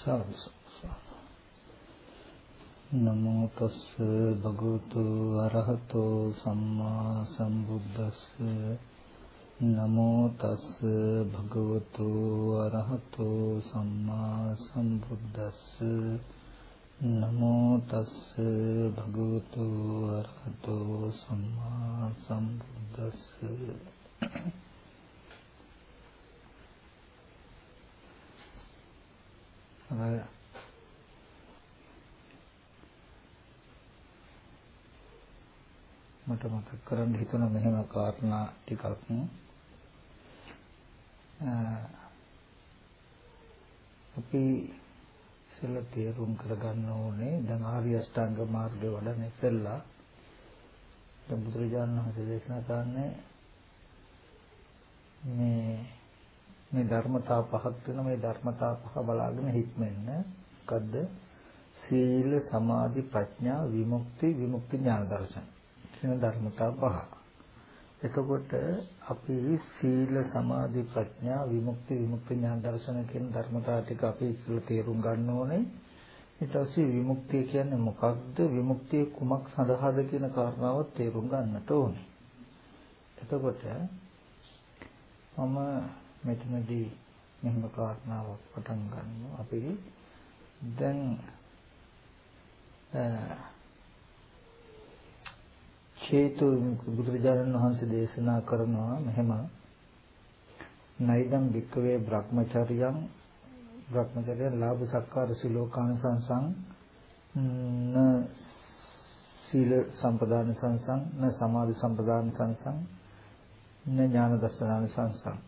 සාසස නමෝ තස් භගවතු අරහතෝ සම්මා සම්බුද්දස්ස. නමෝ තස් භගවතු අරහතෝ සම්මා සම්බුද්දස්ස. නමෝ තස් භගවතු අරහතෝ සම්මා සම්බුද්දස්ස. මට මතක් කරන්න හිතුණ මෙහෙම කාරණා ටිකක්. අපි ඉස්සෙල්ල තේරුම් කරගන්න ඕනේ. දැන් ආර්ය අෂ්ටාංග මාර්ගය වඩන ඉස්සෙල්ලා දැන් බුදුරජාණන් වහන්සේ දේශනා කරන්නේ මේ මේ ධර්මතා පහක් වෙන මේ ධර්මතා පහ බලාගෙන හික්මෙන්න මොකද්ද සීල සමාධි ප්‍රඥා විමුක්ති විමුක්ති ඥාන දර්ශන කියන ධර්මතා පහ. එතකොට අපි සීල සමාධි ප්‍රඥා විමුක්ති විමුක්ති ඥාන දර්ශන කියන ධර්මතා ටික අපි ඉස්සෙල්ලා තේරුම් ගන්න ඕනේ. ඊට පස්සේ විමුක්තිය කියන්නේ මොකක්ද විමුක්තිය කුමක් සඳහාද කියන කාරණාව තේරුම් ගන්නට ඕනේ. එතකොට මම මෙතනදී මෙහෙම කාරණාවක් පටන් ගන්නවා. අපි දැන් චේතු බුදුරජාණන් වහන්සේ දේශනා කරනවා මෙහෙම. නයිදම් වික්කවේ බ්‍රහ්මචර්යං බ්‍රහ්මචර්යං ලාභ සක්කාර සිලෝකාන සංසං න සීල සම්පදාන සංසං න සමාධි සම්පදාන සංසං න ඥාන දර්ශනාන සංසං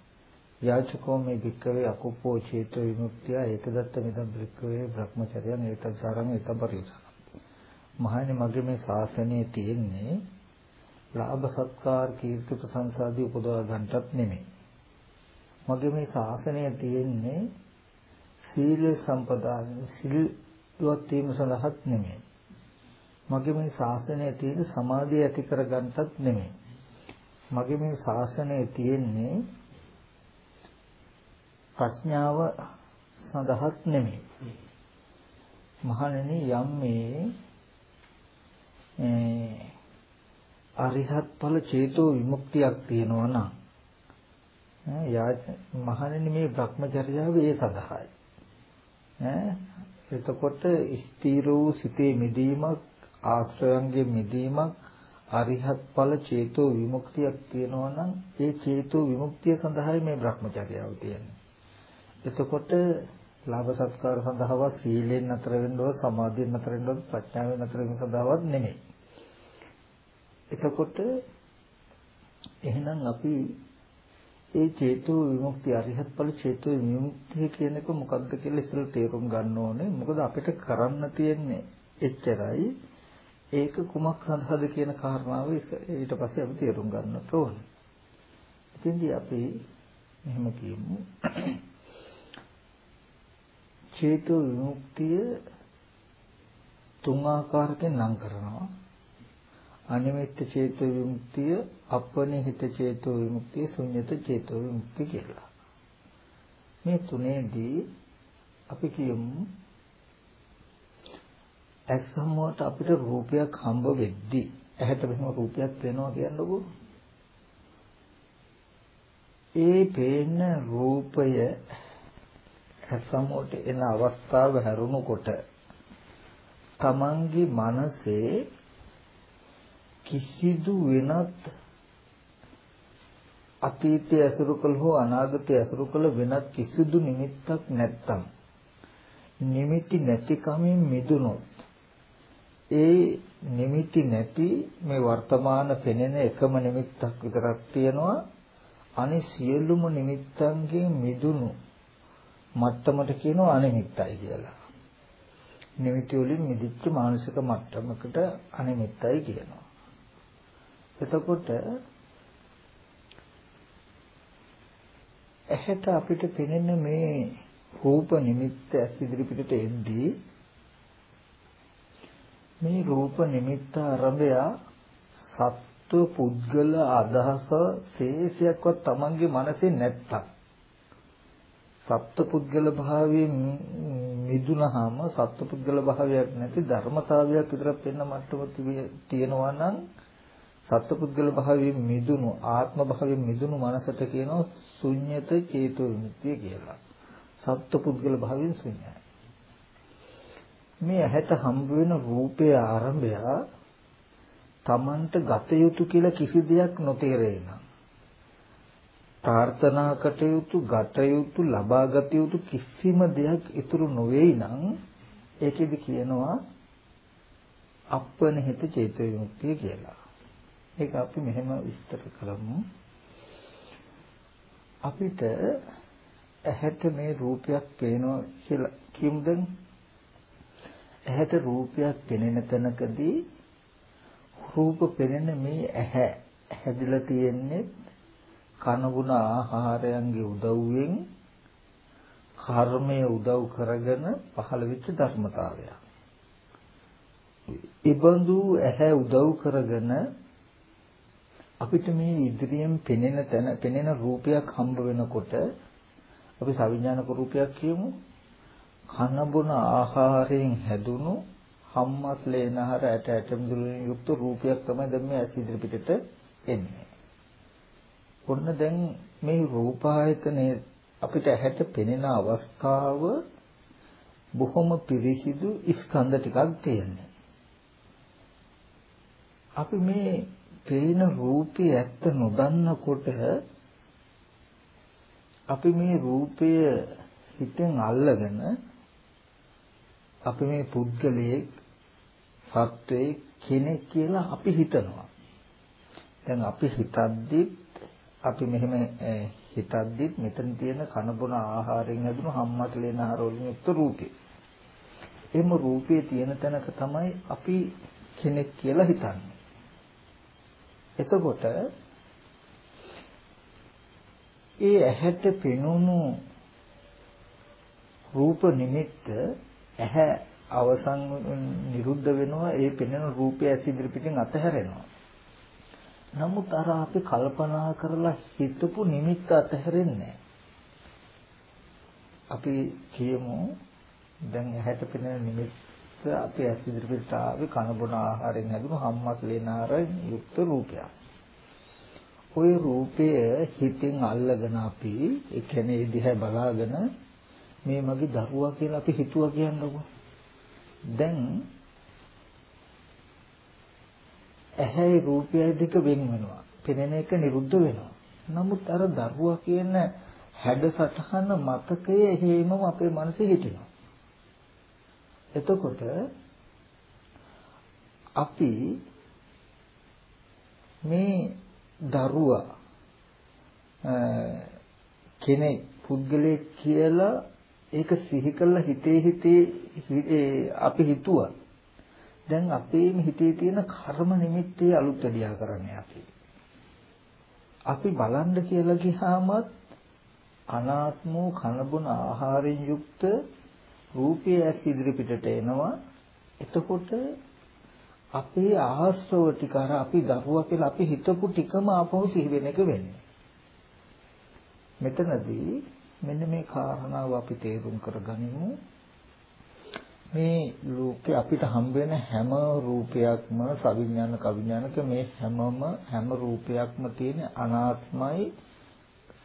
යාචකෝ මේ භික්කවේ අකුප්පෝ චේතෝ විමුක්තිය ඒකදත්ත මිදම් භික්කවේ භ්‍රමචර්යයන් ඒතත් සාරං ඒත පරිඋසන මහණනි මගේ මේ ශාසනයේ තියෙන්නේ ලාභ සත්කාර කීර්ති ප්‍රශංසාදී උපදවා ගන්නටත් නෙමෙයි. මගේ මේ ශාසනය තියෙන්නේ සීල සම්පදාන සිල්වත් වීම සඳහාත් නෙමෙයි. මගේ මේ ශාසනය තියෙන්නේ සමාධිය ඇති කර ගන්නටත් නෙමෙයි. මගේ මේ ශාසනය තියෙන්නේ ප්‍රඥාව සඳහාත් නෙමෙයි. මහණෙනි යම් මේ අරිහත් ඵල චේතෝ විමුක්තියක් තියෙනවා නම් මහණෙනි මේ භ්‍රමචර්යාව ඒ සඳහායි. ඈ එතකොට ස්ථීර වූ සිතේ මිදීමක් ආශ්‍රයන්ගේ මිදීමක් අරිහත් ඵල චේතෝ විමුක්තියක් තියෙනවා නම් ඒ චේතෝ විමුක්තිය සඳහායි මේ භ්‍රමචර්යාව තියෙන්නේ. එතකොට ලාභ සත්කාර සඳහාවත් සීලෙන් නතර වෙන්නවත් සමාධියෙන් නතර වෙන්නවත් ප්‍රඥාවෙන් නතර වෙන්න සඳහාවත් නෙමෙයි. එතකොට එහෙනම් අපි ඒ චේතෝ විමුක්ති අරිහත් ඵල චේතෝ විමුක්තිය කියන එක මොකක්ද කියලා ඉස්සෙල්ලා තේරුම් ගන්න ඕනේ. මොකද අපිට කරන්න තියෙන්නේ එච්චරයි. ඒක කුමක් සඳහාද කියන කාරණාව ඊට පස්සේ අපි තේරුම් ගන්නට ඕනේ. ඉතින්දී අපි මෙහෙම කියමු. චේතෝ විමුක්තිය තුන් ආකාරයෙන් නම් කරනවා. අනිමිත්ත චේතෝ විමුක්තිය, අපනිහිත චේතෝ විමුක්තිය, ශුන්්‍යත චේතෝ විමුක්තිය කියලා. මේ තුනේදී අපි කියමු ඇස් සම්මුවට අපිට රූපයක් හම්බ වෙද්දී ඇහැට මෙහෙම රූපයක් වෙනවා කියන්නකෝ. ඒ පේන රූපය සසමුවට එන අවස්ථාව හැරුණකොට තමන්ගේ මනසේ කිසිදු වෙනත් අතීතය ඇසුරු කළ හෝ අනාගතය ඇසුරු කළ වෙනත් කිසිදු නිමිත්තක් නැත්තම් නිමිති නැතිකමින් මිදුනොත් ඒ නිමිති නැති මේ වර්තමාන පෙනෙන එකම නිමිත්තක් විතරක් තියෙනවා. අනිත් සියලුම නිමිත්තන්ගෙන් මිදුණු මට්ටමට කියනවා අනිමිත්තයි කියලා. නිමිති වලින් මිදිච්ච මානසික මට්ටමකට අනිමිත්තයි කියනවා. එතකොට ඇහැට අපිට පෙනෙන මේ රූප නිමිත්ත ඇස් ඉදිරි පිටට එද්දී මේ රූප නිමිත්ත ආරම්භය සත්ව පුද්ගල අදහස ශේෂයක්වත් Tamange මනසේ නැත්තම් සත්පුද්ගල භාවයෙන් මිදුනහම සත්පුද්ගල භාවයක් නැති ධර්මතාවයක් විතරක් වෙන්න මට්ටම තියෙනවා නම් සත්පුද්ගල භාවයෙන් මිදුණු ආත්ම භාවයෙන් මිදුණු මනසට කියනවා ශුන්්‍යත චේතෝ විමුක්තිය කියලා. සත්පුද්ගල භාවයෙන් ශුන්‍යයි. මේ ඇහැට හම්බ වෙන රූපයේ ආරම්භය තමන්ට ගත යුතු කියලා කිසි දෙයක් නොතේරේ නම් ප්‍රාර්ථනා කටයුතු ගත යුතු ලබා ගත යුතු කිසිම දෙයක් ඉතුරු නොවේයි නම් ඒකෙදි කියනවා අප්පනහිත චේතෝ විමුක්තිය කියලා. ඒක අපි මෙහෙම විස්තර කරමු. අපිට ඇහැට මේ රූපයක් පේනවා කියලා කියමු දැන්. ඇහැට රූපයක් පෙනෙන තැනකදී රූප පෙනෙන මේ ඇහැ හැදිලා තියෙන්නේ කනගුණ ආහාරයන්ගේ උදව්වෙන් කර්මය උදව් කරගෙන පහළ වෙච්ච ධර්මතාවය. ඉබඳු ඇහැ උදව් කරගෙන අපිට මේ ඉදිරියෙන් පෙනෙන තැන පෙනෙන රූපයක් හම්බ වෙනකොට අපි සවිඥානික රූපයක් කියමු කන බොන ආහාරයෙන් හැදුණු හම්මස් ලේනහර ඇට ඇටම් දුලින් යුක්ත රූපයක් තමයි දැන් මේ ඇස් ඉදිරි පිටට එන්නේ. ඔන්න දැන් මේ රූපායතනේ අපිට ඇහැට පෙනෙන අවස්ථාව බොහොම පිරිසිදු ස්කන්ධ ටිකක් තියෙනවා. අපි මේ පේන රූපේ ඇත්ත නොදන්නකොට අපි මේ රූපය හිතෙන් අල්ලගෙන අපි මේ පුද්ගලයෙක් සත්වයේ කෙනෙක් කියලා අපි හිතනවා. දැන් අපි හිතද්දි අපි මෙහෙම හිතද්දිත් මෙතන තියෙන කන බොන ආහාරයෙන් හැදුණු හම්මතලේන ආහාර වලින් යුක්ත රූපේ. එම රූපේ තියෙන තැනක තමයි අපි කෙනෙක් කියලා හිතන්නේ. එතකොට ඒ ඇහැට පෙනුණු රූප නිමිත්ත ඇහැ අවසන් නිරුද්ධ වෙනවා ඒ පෙනෙන රූපය ඇස් ඉදිරි පිටින් අතහැරෙනවා නමුත් අර අපි කල්පනා කරලා හිතපු නිමිත්ත අතහැරෙන්නේ අපි කියමු දැන් ඇහැට පෙනෙන නිමිත්ත අපි ඇස් ඉදිරියට ආවේ කන බොන ආහාරයෙන් හැදුණු හම්මස් ලේනාරෙන් යුක්ත රූපයක්. ওই රූපය හිතින් අල්ලගෙන අපි ඒ කියන්නේ දිහා බලාගෙන මේ මගේ දරුවා කියලා අපි හිතුවා කියන්නකො. දැන් ඇහැයි රූපයයි දෙක වෙන් වෙනවා. පෙනෙන එක නිරුද්ධ වෙනවා. නමුත් අර දරුවා කියන හැඩ සටහන මතකයේ හේමම අපේ මනසේ හිටිනවා. එතකොට අපි මේ දරුවා කෙනෙක් පුද්ගලයෙක් කියලා ඒක සිහි කළා හිතේ හිතේ අපි හිතුවා දැන් අපේම හිතේ තියෙන කර්ම නිමිත්තේ අලුත් වැඩියා කරන්නේ අපි. අපි බලන්න කියලා ගියාමත් අනාත්ම කනබුන ආහාරයෙන් යුක්ත රූපය ඇස් ඉදිරි පිටට එනවා. එතකොට අපේ ආශ්‍රව ටික අර අපි දරුවා කියලා අපි හිතපු ටිකම ආපහු සිහි වෙන එක වෙන්නේ. මෙතනදී මෙන්න මේ කාරණාව අපි තේරුම් කරගනිමු. මේ ලෝකේ අපිට හම්බ වෙන හැම රූපයක්ම සවිඥානික අවිඥානික මේ හැමම හැම රූපයක්ම තියෙන අනාත්මයි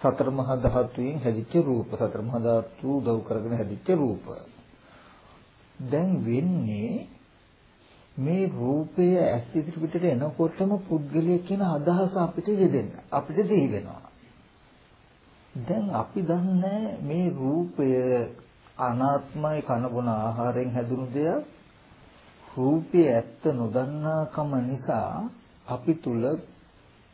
සතර මහා ධාතුයෙන් හැදිච්ච රූප. සතර මහා ධාතු උදව් කරගෙන හැදිච්ච රූප. දැන් වෙන්නේ මේ රූපය ඇස් ඉදිරි පිටට එනකොටම පුද්ගලයෙක් කියන අදහස අපිට යෙදෙන්න අපිට සිහි වෙනවා. දැන් අපි දන්නේ මේ රූපය අනාත්මයි කනබුන ආහාරයෙන් හැදුණු දෙයක් රූපේ ඇත්ත නොදන්නාකම නිසා අපි තුල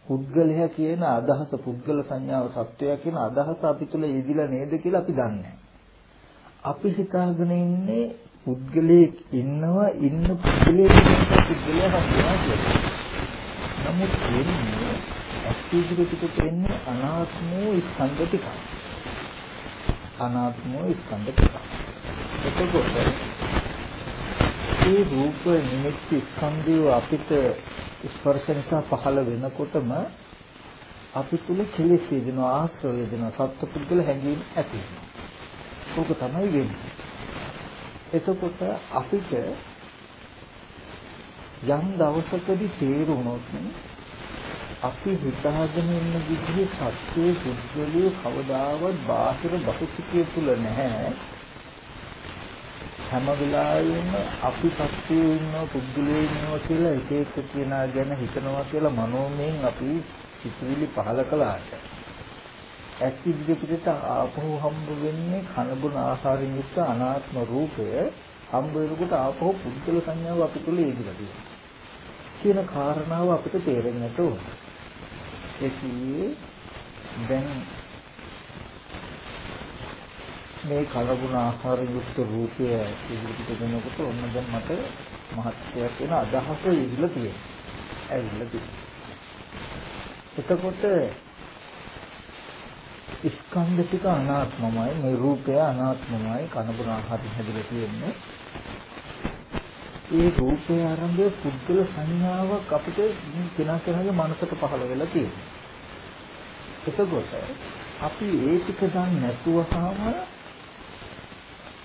පුද්ගලයා කියන අදහස පුද්ගල සංඥාව සත්වයා කියන අදහස අපි තුල යෙදිලා නේද කියලා අපි දන්නේ අපි හිතාගෙන ඉන්නේ පුද්ගලයෙක් ඉන්නවා ඉන්න පුද්ගලයෙක් පුද්ගලයා හම්බුනා කියලා. නමුත් වෙන්නේ ඇක්ටිවිටි ටික තියෙන්නේ අනාත්ම ස්කන්ධ ටිකක්. අනාත්මෝ ස්කන්ධ ටික. එතකොට මේ රූප නිමිති ස්කන්ධය අපිට ස්පර්ශ නිසා පහළ වෙනකොටම අපි තුල කෙලෙස් වේදනා ආශ්‍රය වේදනා සත්පුද්ගල හැඟීම් ඇති වෙනවා. ඕක තමයි වෙන්නේ. එතකොට අපිට යම් දවසකදී තේරුණොත් අපි හිතාගෙන ඉන්න විදිහේ සත්‍යයේ පුද්ගලිය කවදාවත් බාහිර භෞතිකය තුල නැහැ හැම වෙලාවෙම අපි සත්‍යයේ ඉන්න පුද්ගලයේ ඉන්නවා කියලා එක එක කෙනා ගැන හිතනවා කියලා මනෝමයෙන් අපි සිතුවිලි පහල කළාට ඇස් ඉදිරියට ආපහු හම්බ වෙන්නේ කනබුන ආහාරයෙන් යුක්ත අනාත්ම රූපය හම්බ වෙනකොට ආපහු පුද්ගල සංඥාව අපි තුල ඉදිරියට තියෙනවා කියන කාරණාව අපිට තේරෙන්නට ඕන. ඒ කියේ දැන් මේ කලගුණ ආහාර යුක්ත රූපය ඉදිරියට දෙනකොට ඔන්න දැන් මට මහත්යක් වෙන අදහස ඉහිලා තියෙනවා. ඇවිල්ලා තියෙනවා. එතකොට ස්කන්ධ ටික අනාත්මමයි මේ රූපය අනාත්මමයි කනබුන ආහාරයෙන් හැදිලා තියෙන්නේ. ඒ රූපය ආරම්භය පුද්ගල සංඥාවක් අපිට කෙනා කෙනාගේ මනසට පහළ වෙලා තියෙනවා. එතකොට අපි ඒ ටික දන්නේ නැතුවම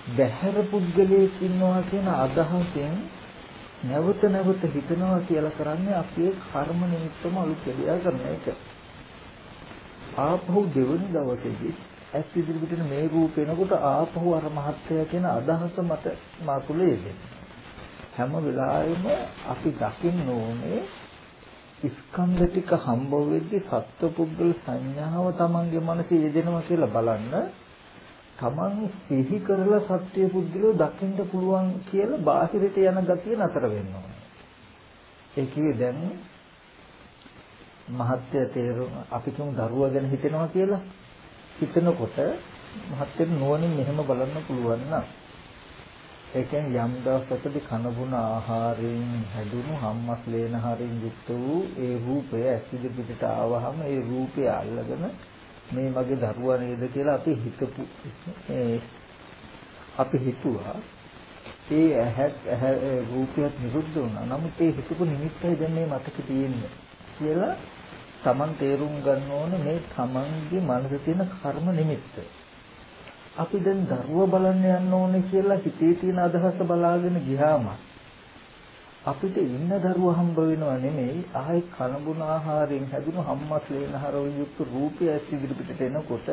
බහැර පුද්ගලයෙක් ඉන්නවා කියන අදහසෙන් නැවත නැවත හිතනවා කියලා කරන්නේ අපේ කර්ම නිමිත්තම අලුත් දෙයක් කරන එක. ආපහු දෙවනි දවසේදී ඇස් ඉදිරිපිටන මේ රූපේනකොට ආපහු අර මහත්ය කියන අදහස මට මාතුලේ එන්නේ. හැම වෙලාවෙම අපි දකින්න ඕනේ ස්කන්ධ ටික හම්බ වෙද්දී සත්පුද්ගල සංඥාව Tamange මනසේ යෙදෙනවා කියලා බලන්න Taman සිහි කරලා සත්‍ය පුද්ගලෝ දකින්න පුළුවන් කියලා බාහිරට යන ගතිය නතර වෙන්න ඕනේ. ඒ කිව්වේ දැන් මහත්ය තේරුම් අපි කියමු දරුවා ගැන හිතෙනවා කියලා හිතනකොට මහත්යෙන් නුවණින් මෙහෙම බලන්න පුළුවන් නම් ඒ කියන්නේ යම් දවසකදී කන බුන ආහාරයෙන් හැදුණු හම්මස් ලේනහරින් යුක්ත වූ ඒ රූපය ඇසිද පිටට ආවහම ඒ රූපය අල්ලගෙන මේ මගේ දරුවා නේද කියලා අපි හිතපු අපි හිතුවා ඒ ඇහත් ඇහැ රූපයත් නිරුද්ධ වුණා. නමුත් ඒ හිතපු නිමිත්තයි දැන් මේ මතක තියෙන්නේ කියලා Taman තේරුම් ගන්න ඕනේ මේ Tamanගේ මනසේ තියෙන කර්ම නිමිත්ත. අපි දැන් දරුව බලන්න යන්න ඕනේ කියලා හිතේ තියෙන අදහස බලාගෙන ගියාම අපිට ඉන්න දරුව හම්බ වෙනව නෙමෙයි ආයි කනබුන ආහාරයෙන් හැදුණු හම්මස් ලේනහර යුක්ත රූපය ඉදිරිපිටට එනකොට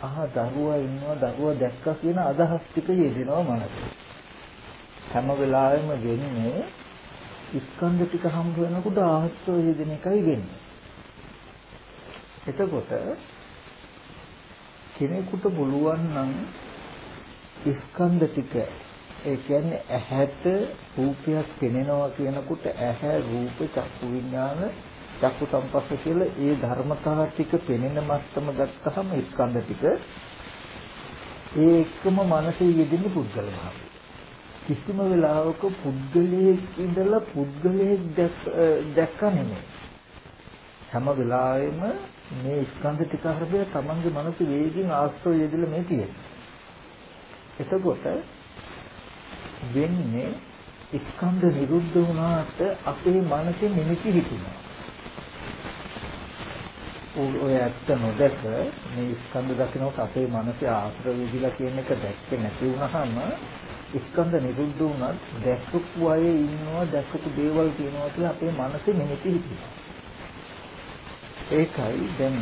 ආහ දරුවා ඉන්නවා දරුවා දැක්කා කියන අදහස් ටික යෙදෙනවා මනසේ. හැම වෙලාවෙම වෙන්නේ ස්කන්ධ ටික හම්බ වෙනකොට ආහස්තෝ යෙදෙන එකයි වෙන්නේ. එතකොට කෙනෙකුට පුළුවන් නම් ස්කන්ධ ටික ඒ කියන්නේ ඇහැට රූපයක් පෙනෙනවා කියනකොට ඇහැ රූප චක්කු විඥාන චක්කු සම්පස්ස කියලා ඒ ධර්මතා ටික පෙනෙන මත්තම ගත්තහම ස්කන්ධ ටික ඒ එක්කම මනසේ යෙදෙන පුද්ගල භාවය. කිසිම වෙලාවක පුද්ගලයෙක් ඉඳලා පුද්ගලයෙක් දැක්ක නෙමෙයි. හැම වෙලාවෙම මේ ස්කන්ධ ටික හරපේ තමන්ගේ මනස වේගින් ආශ්‍රය යෙදලා මේ තියෙන්නේ. එතකොට වෙන්නේ ස්කන්ධ නිරුද්ධ වුණාට අපේ මනසේ නිමිති හිටිනවා. ඔය ඇත්ත නොදැක මේ ස්කන්ධ දකින්නකොට අපේ මනසේ ආශ්‍රය යෙදලා කියන එක දැක්කේ නැති වුණාම ස්කන්ධ නිරුද්ධ වුණත් දැක්කපු අය ඉන්නවා දැක්කපු දේවල් තියෙනවා කියලා අපේ මනසේ නිමිති හිටිනවා. ඒකයි දැන්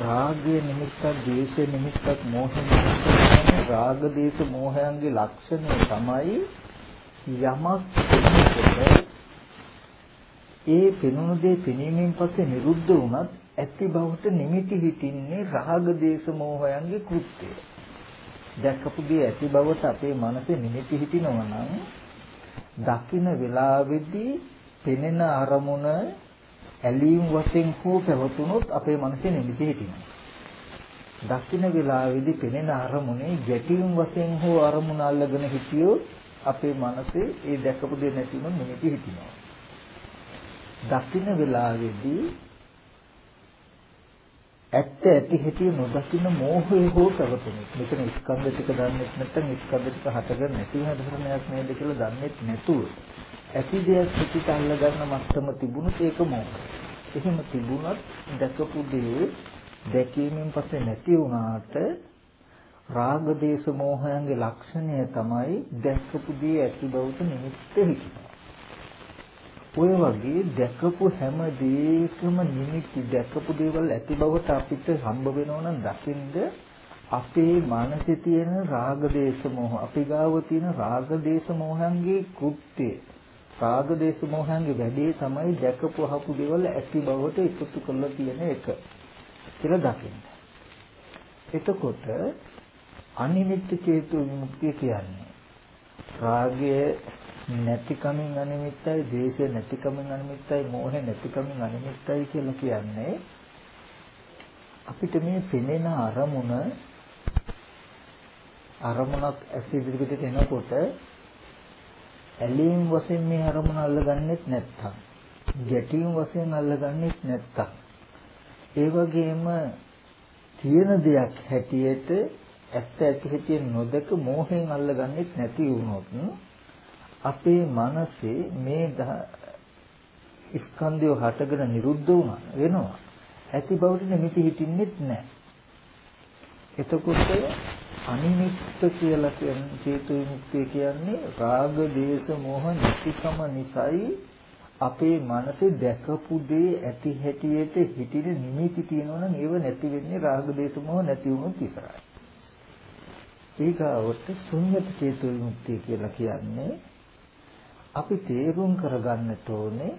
රාගය නිමිත්තක්, ද්වේෂය නිමිත්තක්, මෝහ නිමිත්තක් රාග, දේශ, මෝහයන්ගේ ලක්ෂණය තමයි යමක් ඒ පෙනුණු දේ පෙනීමෙන් පස්සේ නිරුද්ධ වුණත් ඇති බවට නිමිති හිටින්නේ රාග, දේශ, මෝහයන්ගේ කෘත්‍යය. දැකපු දේ ඇති බවට අපේ මනසේ නිමිති හිටිනවා නම් දකින්න වෙලාවේදී පෙනෙන අරමුණ ඇලීම් වශයෙන් හෝ පැවතුනොත් අපේ මනසේ නිමිති හිටිනවා. දකින්න වෙලාවේදී පෙනෙන අරමුණේ ගැටීම් වශයෙන් හෝ අරමුණ අල්ලගෙන හිටියොත් අපේ මනසේ ඒ දැකපු දේ නැතිව නිමිති හිටිනවා. දකින්න වෙලාවේදී ඇත්ත ඇති හැටි නොදකින්න මෝහය හෝ පැවතුනොත් මෙතන ස්කන්ධ ටික දන්නේ නැත්නම් ස්කන්ධ ටික හටගෙන නැති වෙන ධර්මයක් නේද කියලා දන්නේ නැතුව ඇති දෙයක් පිටිට අල්ල ගන්න මත්තම තිබුණොත් ඒක මොකක්ද? එහෙම තිබුණත් දැකපු දේ දැකීමෙන් පස්සේ නැති වුණාට රාග දේශ මොහයන්ගේ ලක්ෂණය තමයි දැක්කපු දේ ඇති බවට නිමිත්ත හිතනවා. ඔය වගේ දැකපු හැම දෙයකම නිමිති දැකපු දේවල් ඇති බවට අපිට හම්බ වෙනවා නම් දකින්ද අපේ මනසේ තියෙන රාග දේශ මොහ අපි ගාව තියෙන රාග දේශ මොහයන්ගේ කෘත්‍යය රාග දේශ මොහයන්ගේ වැඩේ තමයි දැකපු අහපු දේවල් ඇති බවට එකතු කරලා තියෙන එක කියලා දකින්න. එතකොට අනිමිත්ත චේතු විමුක්තිය කියන්නේ රාගය නැතිකමින් අනිමිත්තයි, ද්වේෂය නැතිකමින් අනිමිත්තයි, මෝහය නැතිකමින් අනිමිත්තයි කියලා කියන්නේ අපිට මේ පෙනෙන අරමුණ අරමුණක් ඇස් ඉදිරියට එනකොට ඇලීම් වශයෙන් මේ අරමුණ අල්ලගන්නෙත් නැත්තම් ගැටීම් වශයෙන් අල්ලගන්නෙත් නැත්තම් ඒ වගේම තියෙන දෙයක් හැටියට ඇත්ත ඇති හැටි නොදක මෝහයෙන් අල්ලගන්නෙත් නැති වුණොත් අපේ මනසේ මේ ස්කන්ධය හටගෙන නිරුද්ධ වුණා වෙනවා. ඇති බවට නිමිති හිටින්නෙත් නැහැ. එතකොට අනිමිත්ත කියලා කියන්නේ චේතු විමුක්තිය කියන්නේ රාග දේශ මොහ නිතිකම නිසයි අපේ මනසේ දැකපු දේ ඇති හැටියට හිටින නිමිති තියෙනවනම් ඒව නැති වෙන්නේ රාග දේශ මොහ නැති වුණොත් විතරයි. ඊගාවට ශුන්්‍යත චේතු විමුක්තිය කියලා කියන්නේ අපි තේරුම් කරගන්නට ඕනේ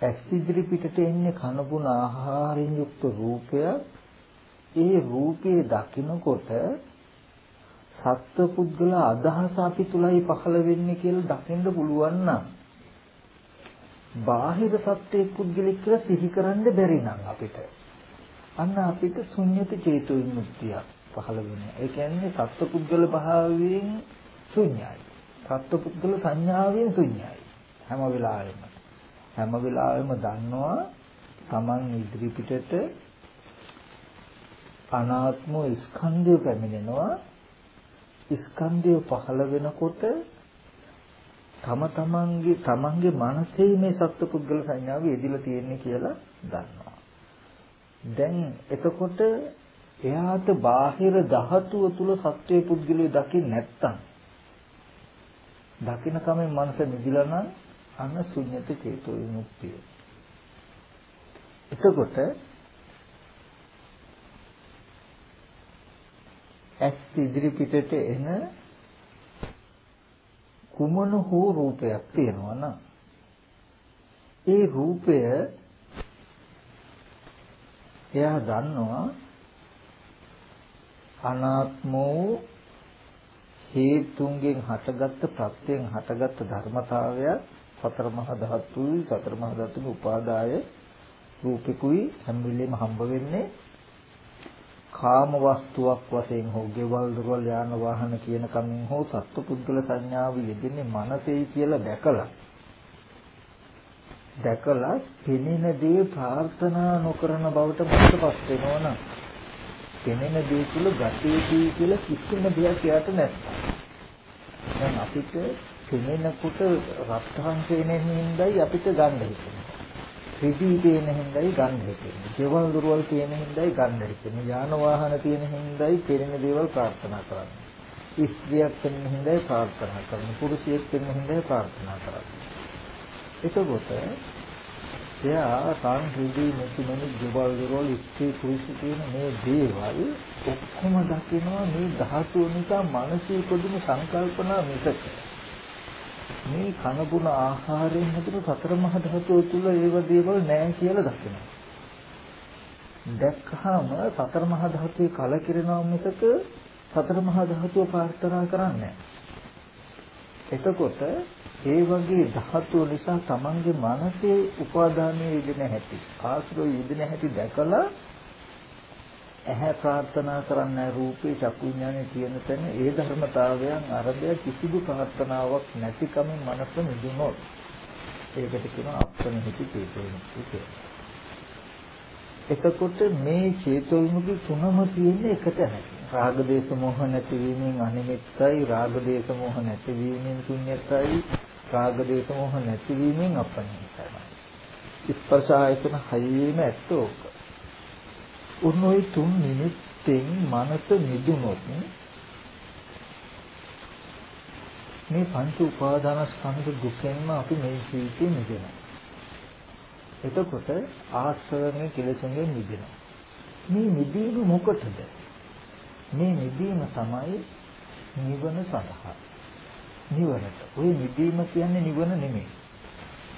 ඇස් ඉදිරි පිටට එන්නේ කනබුන ආහාරයෙන් යුක්ත රූපයක් ඒ රූපේ දකිනකොට සත්වපුද්ගල අදහස අපි තුලයි පහළ වෙන්නේ කියලා දකින්න පුළුවන් නම් බාහිර සත්‍යයේ පුද්ගලික කියලා සිහි කරන්න බැරි නම් අපිට අන්න අපිට ශුන්්‍යත චේතු විමුක්තිය පහළ වෙනවා. ඒ කියන්නේ සත්වපුද්ගල භාවයෙන් ශුන්‍යයි. සත්වපුද්ගල සංඥාවෙන් ශුන්‍යයි. හැම වෙලාවෙම හැම වෙලාවෙම දන්නවා Taman ඉදිරි පිටට අනාත්ම ස්කන්ධය පැමිණෙනවා ස්කන්ධය පහළ වෙනකොට තම තමන්ගේ තමන්ගේ මනසේ මේ සත්පුද්ගල සංඥාව යෙදිලා තියෙන්නේ කියලා දන්නවා. දැන් එතකොට එයාට බාහිර ධාතුව තුල සත්වයේ පුද්ගලය දකින්න නැත්තම් දකින්න කමෙන් මනස නිදිලා නම් අන්න ශුන්්‍යත චේතෝ විමුක්තිය. එතකොට ඇස් ඉදිරි පිටට එන කුමන හෝ රූපයක් තියෙනවා නම් ඒ රූපය එයා දන්නවා අනාත්ම වූ හේතුන්ගෙන් හටගත්ත ප්‍රත්‍යයෙන් හටගත්ත ධර්මතාවය සතර මහා ධාතුයි සතර මහා ධාතුගේ උපාදාය රූපිකුයි හැම වෙලෙම හම්බ වෙන්නේ කාම වස්තුවක් වශයෙන් හෝ ගෙවල් දොරවල් යාන වාහන කියන කමින් හෝ සත්පුද්ගල සංඥාව යෙදෙන්නේ මනසෙයි කියලා දැකලා. දැකලා පෙනෙන දේ ප්‍රාර්ථනා නොකරන බවට මතපත් වෙනවනම් පෙනෙන දේ තුල ගතියදී කියලා කිසිම දෙයක් යට නැත්නම්. දැන් අපිට පෙනෙනකොට රත්තරන් පේනෙන හින්දායි අපිට ගන්න හිතෙන්නේ රිදී පේන හින්දායි ගන්න හිතෙන්නේ. ජීවල් දුර්වල පේන හින්දායි ගන්න හිතෙන්නේ. යාන වාහන තියෙන හින්දායි පෙරෙන දේවල් ප්‍රාර්ථනා කරන්නේ. ස්ත්‍රියක් වෙන හින්දායි ප්‍රාර්ථනා කරන්නේ. පුරුෂයෙක් වෙන හින්දායි ප්‍රාර්ථනා කරන්නේ. එතකොට එයා සංහිදී මුතුමනි ජීවල් දුර්වල ස්ත්‍රී පුරුෂ කියන මේ දේවල් ඔක්කොම දකිනවා මේ ධාතුව නිසා මානසික උපදින සංකල්පනා මිසක මේ කනබුන ආහාරයෙන් හැදුණු සතර මහා ධාතුව තුල ඒව දේවල් නැහැ කියලා දකිනවා. දැක්කහම සතර මහා ධාතුවේ කලකිරෙනවා මිසක සතර මහා ධාතුව ප්‍රාර්ථනා කරන්නේ එතකොට ඒ වගේ ධාතුව නිසා Tamange මනසේ උපාදානයේ යෙදෙන හැටි ආශ්‍රය යෙදෙන හැටි දැකලා ඇහැ ප්‍රාර්ථනා කරන්නේ රූපේ චක්කු විඥානේ කියන තැන ඒ ධර්මතාවයන් අරබය කිසිදු ප්‍රාර්ථනාවක් නැතිකමින් මනස නිදුනොත් ඒකට කියනවා අප්‍රණිහිති චේතෝමුක්ති කියලා. එතකොට මේ චේතෝමුක්ති තුනම තියෙන්නේ එකට නැහැ. රාග දේශ මොහ නැතිවීමෙන් අනිමිත්තයි රාග දේශ මොහ නැතිවීමෙන් ශුන්‍යතයි රාග දේශ මොහ නැතිවීමෙන් අප්‍රණිහිතයි. ස්පර්ශ ආයතන හයේම ඇත්තෝක. උන්ොයි තුන් නිමිත්තෙන් මනස නිදුනොත් මේ පංච උපාදානස්කන්ධ දුකෙන්ම අපි මේ ජීවිතේ මිදෙනවා. එතකොට ආශ්‍රවයෙන් කෙලෙසෙන් මිදෙනවා. මේ මිදීම මොකටද? මේ මිදීම තමයි නිවන සඳහා. නිවනට. ওই මිදීම කියන්නේ නිවන නෙමෙයි.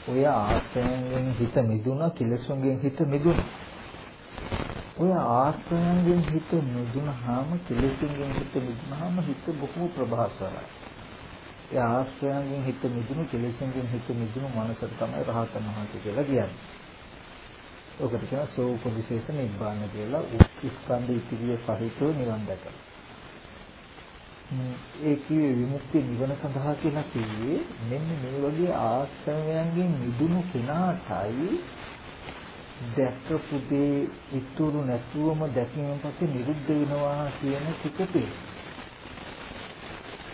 ඔය ආශ්‍රයෙන් හිත මිදුණා, කෙලෙසෙන් හිත මිදුණා. ඔය ආශ්‍රයෙන් හිත මිදුණාම, කෙලෙසුන්ගෙන් හිත මිදුණාම හිත බොහෝ ප්‍රභාසරයි. ඒ ආශ්‍රයෙන් හිත මිදුණු, කෙලෙසුන්ගෙන් හිත මිදුණු මනසට තමයි රහතන් වහන්සේ කියලා කියන්නේ. ඔකට කියන සෝපදිශේෂ නිබ්බාන කියලා ස්කන්ධ ඉතිරිය සහිතව නිවන් දැකලා. ඒ කියේ විමුක්ති නිවන සඳහා කියලා කිව්වේ මෙන්න මේ වගේ ආශ්‍රවයන්ගෙන් මිදුණු කෙනාටයි දැක්කපු දේ ඉතුරු නැතුවම දැකීමෙන් පස්සේ නිරුද්ධ වෙනවා කියන ටික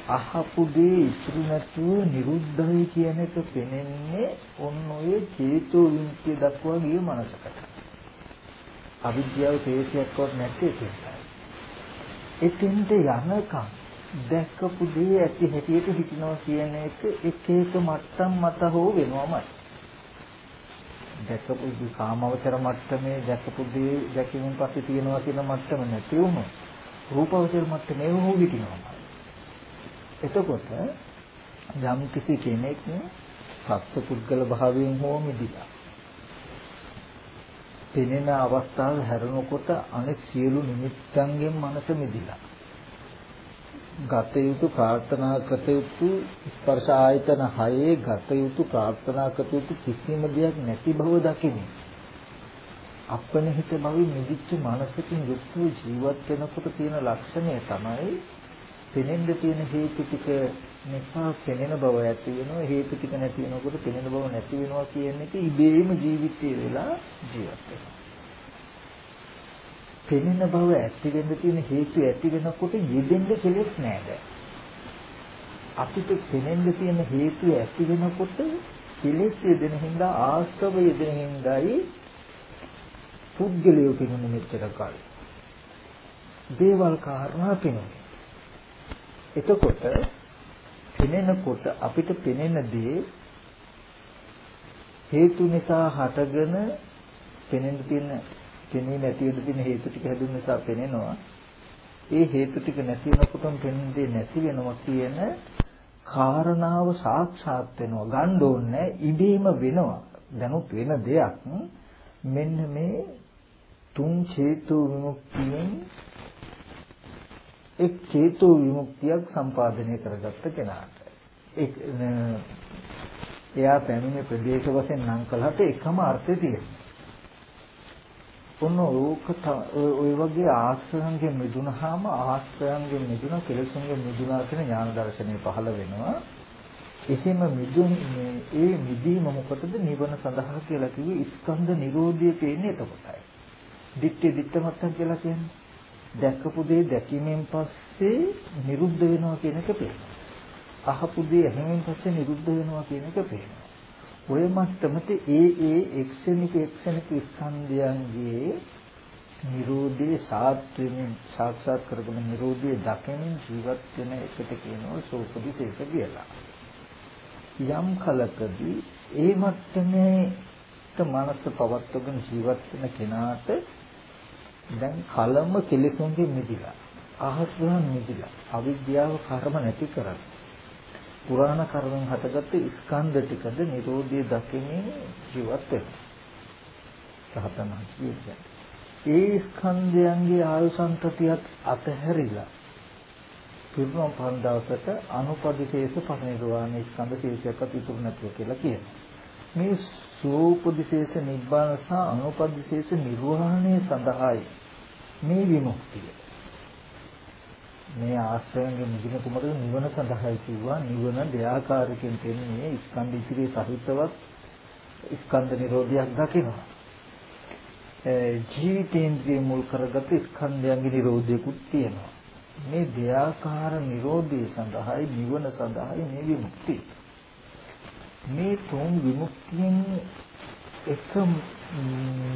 අහපු දේ ඉතුරු නැතුව නිරුද්ධයි කියන එක පෙනෙන්නේ ඔන්න ඔය චේතෝ විමුක්තිය දක්වා ගිය මනසකට. අවිද්‍යාව තේසියක්වත් නැති එකයි. එතෙන්ට යනකම් දැක්කපු දේ ඇති හැටියට හිතනවා කියන එක එක එක මට්ටම් මත හෝ වෙනවමයි. දැකපු කාමවචර මට්ටමේ දැකපු දේ දැකීමෙන් පස්සේ තියෙනවා කියන මට්ටම නැති වුණොත් රූපවචර මට්ටමේ හෝ හිටිනවා. එතකොට යම් කිසි කෙනෙක් සත්පුද්ගල භාවයෙන් හෝ මිදිලා පෙනෙන අවස්ථාව හැරෙනකොට අනෙක් සියලු නිමිත්තන්ගෙන් මනස මිදිලා ගත යුතු ප්‍රාර්ථනා කත යුතු ස්පර්ශ ආයතන හයේ ගත යුතු ප්‍රාර්ථනා කත යුතු කිසිම දෙයක් නැති බව දකිමි. අපනිහිත භවි නිදිච්ච මනසකින් යුක්ත ජීවත් වෙනකොට තියෙන ලක්ෂණය තමයි පෙනෙන්න තියෙන හේතු ටික නිසා පෙනෙන බව ඇති වෙනවා හේතු ටික නැති වෙනකොට පෙනෙන බව නැති වෙනවා කියන එක ඉබේම ජීවිතේ වෙලා ජීවත් වෙනවා. පෙනෙන බව ඇති වෙන්න තියෙන හේතු ඇති වෙනකොට යෙදෙන්න කෙලෙස් නෑ අපිට පෙනෙන්න තියෙන හේතු ඇති වෙනකොට කෙලෙස් යෙදෙන හින්දා ආස්තව යෙදෙන හින්දායි පුද්ගලයෝ පිනුන මෙච්චර කල්. දේවල් කාරණා පිනුනේ. එතකොට පෙනෙනකොට අපිට පෙනෙන දේ හේතු නිසා හටගෙන පෙනෙන්න තියෙන පෙනී නැති වෙන්න තියෙන හේතු ටික හැදුන නිසා පෙනෙනවා. ඒ හේතු ටික නැති වෙනකොටම පෙනෙන්නේ නැති වෙනවා කියන කාරණාව සාක්ෂාත් වෙනවා. ගන්න ඕනේ ඉබේම වෙනවා. දැනුත් වෙන දෙයක්. මෙන්න මේ තුන් චේතු විමුක්තියෙන් එක් චේතු විමුක්තියක් සම්පාදනය කරගත්ත කෙනාට. එයා පැමිණි ප්‍රදේශ වශයෙන් නම් කළාට එකම අර්ථය තියෙනවා. ඔන්න ඕක ඔය වගේ ආශ්‍රයන්ගෙන් මිදුනහම ආශ්‍රයන්ගෙන් මිදුන කෙලෙසුන්ගෙන් මිදුනා කියන ඥාන දර්ශනය පහළ වෙනවා. එහෙම මිදුන් ඒ මිදීම මොකටද නිවන සඳහා කියලා කිව්වේ ස්කන්ධ නිරෝධය කියන්නේ එතකොටයි. දිට්ඨි දිට්ඨමත්තන් කියලා කියන්නේ දැක්කපු දේ දැකීමෙන් පස්සේ නිරුද්ධ වෙනවා කියන එක පේනවා. අහපු දේ ඇහිමෙන් පස්සේ නිරුද්ධ වෙනවා කියන එක පේනවා. ඔය මට්ටමට ඒ ඒ එක්ෂණික එක්ෂණික ස්කන්ධයන්ගේ නිරෝධේ සාත්වෙමින් සාක්ෂාත් කරගෙන නිරෝධයේ දකිනින් ජීවත් වෙන එකට කියනවා සෝපදිශේෂ කියලා. යම් කලකදී ඒ මට්ටමේ මනස පවත්වගෙන ජීවත් වෙන කෙනාට දැන් කලම කෙලෙසුන්ගෙන් මිදිලා අහස්වන් මිදිලා අවිද්‍යාව කර්ම නැති කරලා පුරාණ කර්මෙන් හටගත්ත ස්කන්ධ ටිකද Nirodhi දකිමින් ජීවත් වෙනවා. රහතන් වහන්සේ ඒ ස්කන්ධයන්ගේ ආයුසන්තතියත් අතහැරිලා පිරුණම් පන්දවසට අනුපදිශේෂ පරිනිර්වාණ ස්කන්ධ ශීර්ෂයක්වත් ඉතුරු නැතුව කියලා කියනවා. මේ සෝපදිශේෂ නිබ්බාන සහ අනුපදිශේෂ නිර්වාණය සඳහායි මේ විමුක්තිය. මේ ආශ්‍රයන්ගේ නිදින කුමරද නිවන සඳහායි කිව්වා. නිවන දෙආකාරකින් තෙන්නේ ස්කන්ධ ඉතිරි සහිතවත් ස්කන්ධ නිරෝධයක් දකිනවා. ජීවිතේන්ද්‍රිය මුල් කරගත් ස්කන්ධයන්ගේ නිරෝධයකුත් තියෙනවා. මේ දෙආකාර නිරෝධය සඳහායි නිවන සඳහායි මේ විමුක්තිය. මේ තුන් විමුක්තියෙන් එක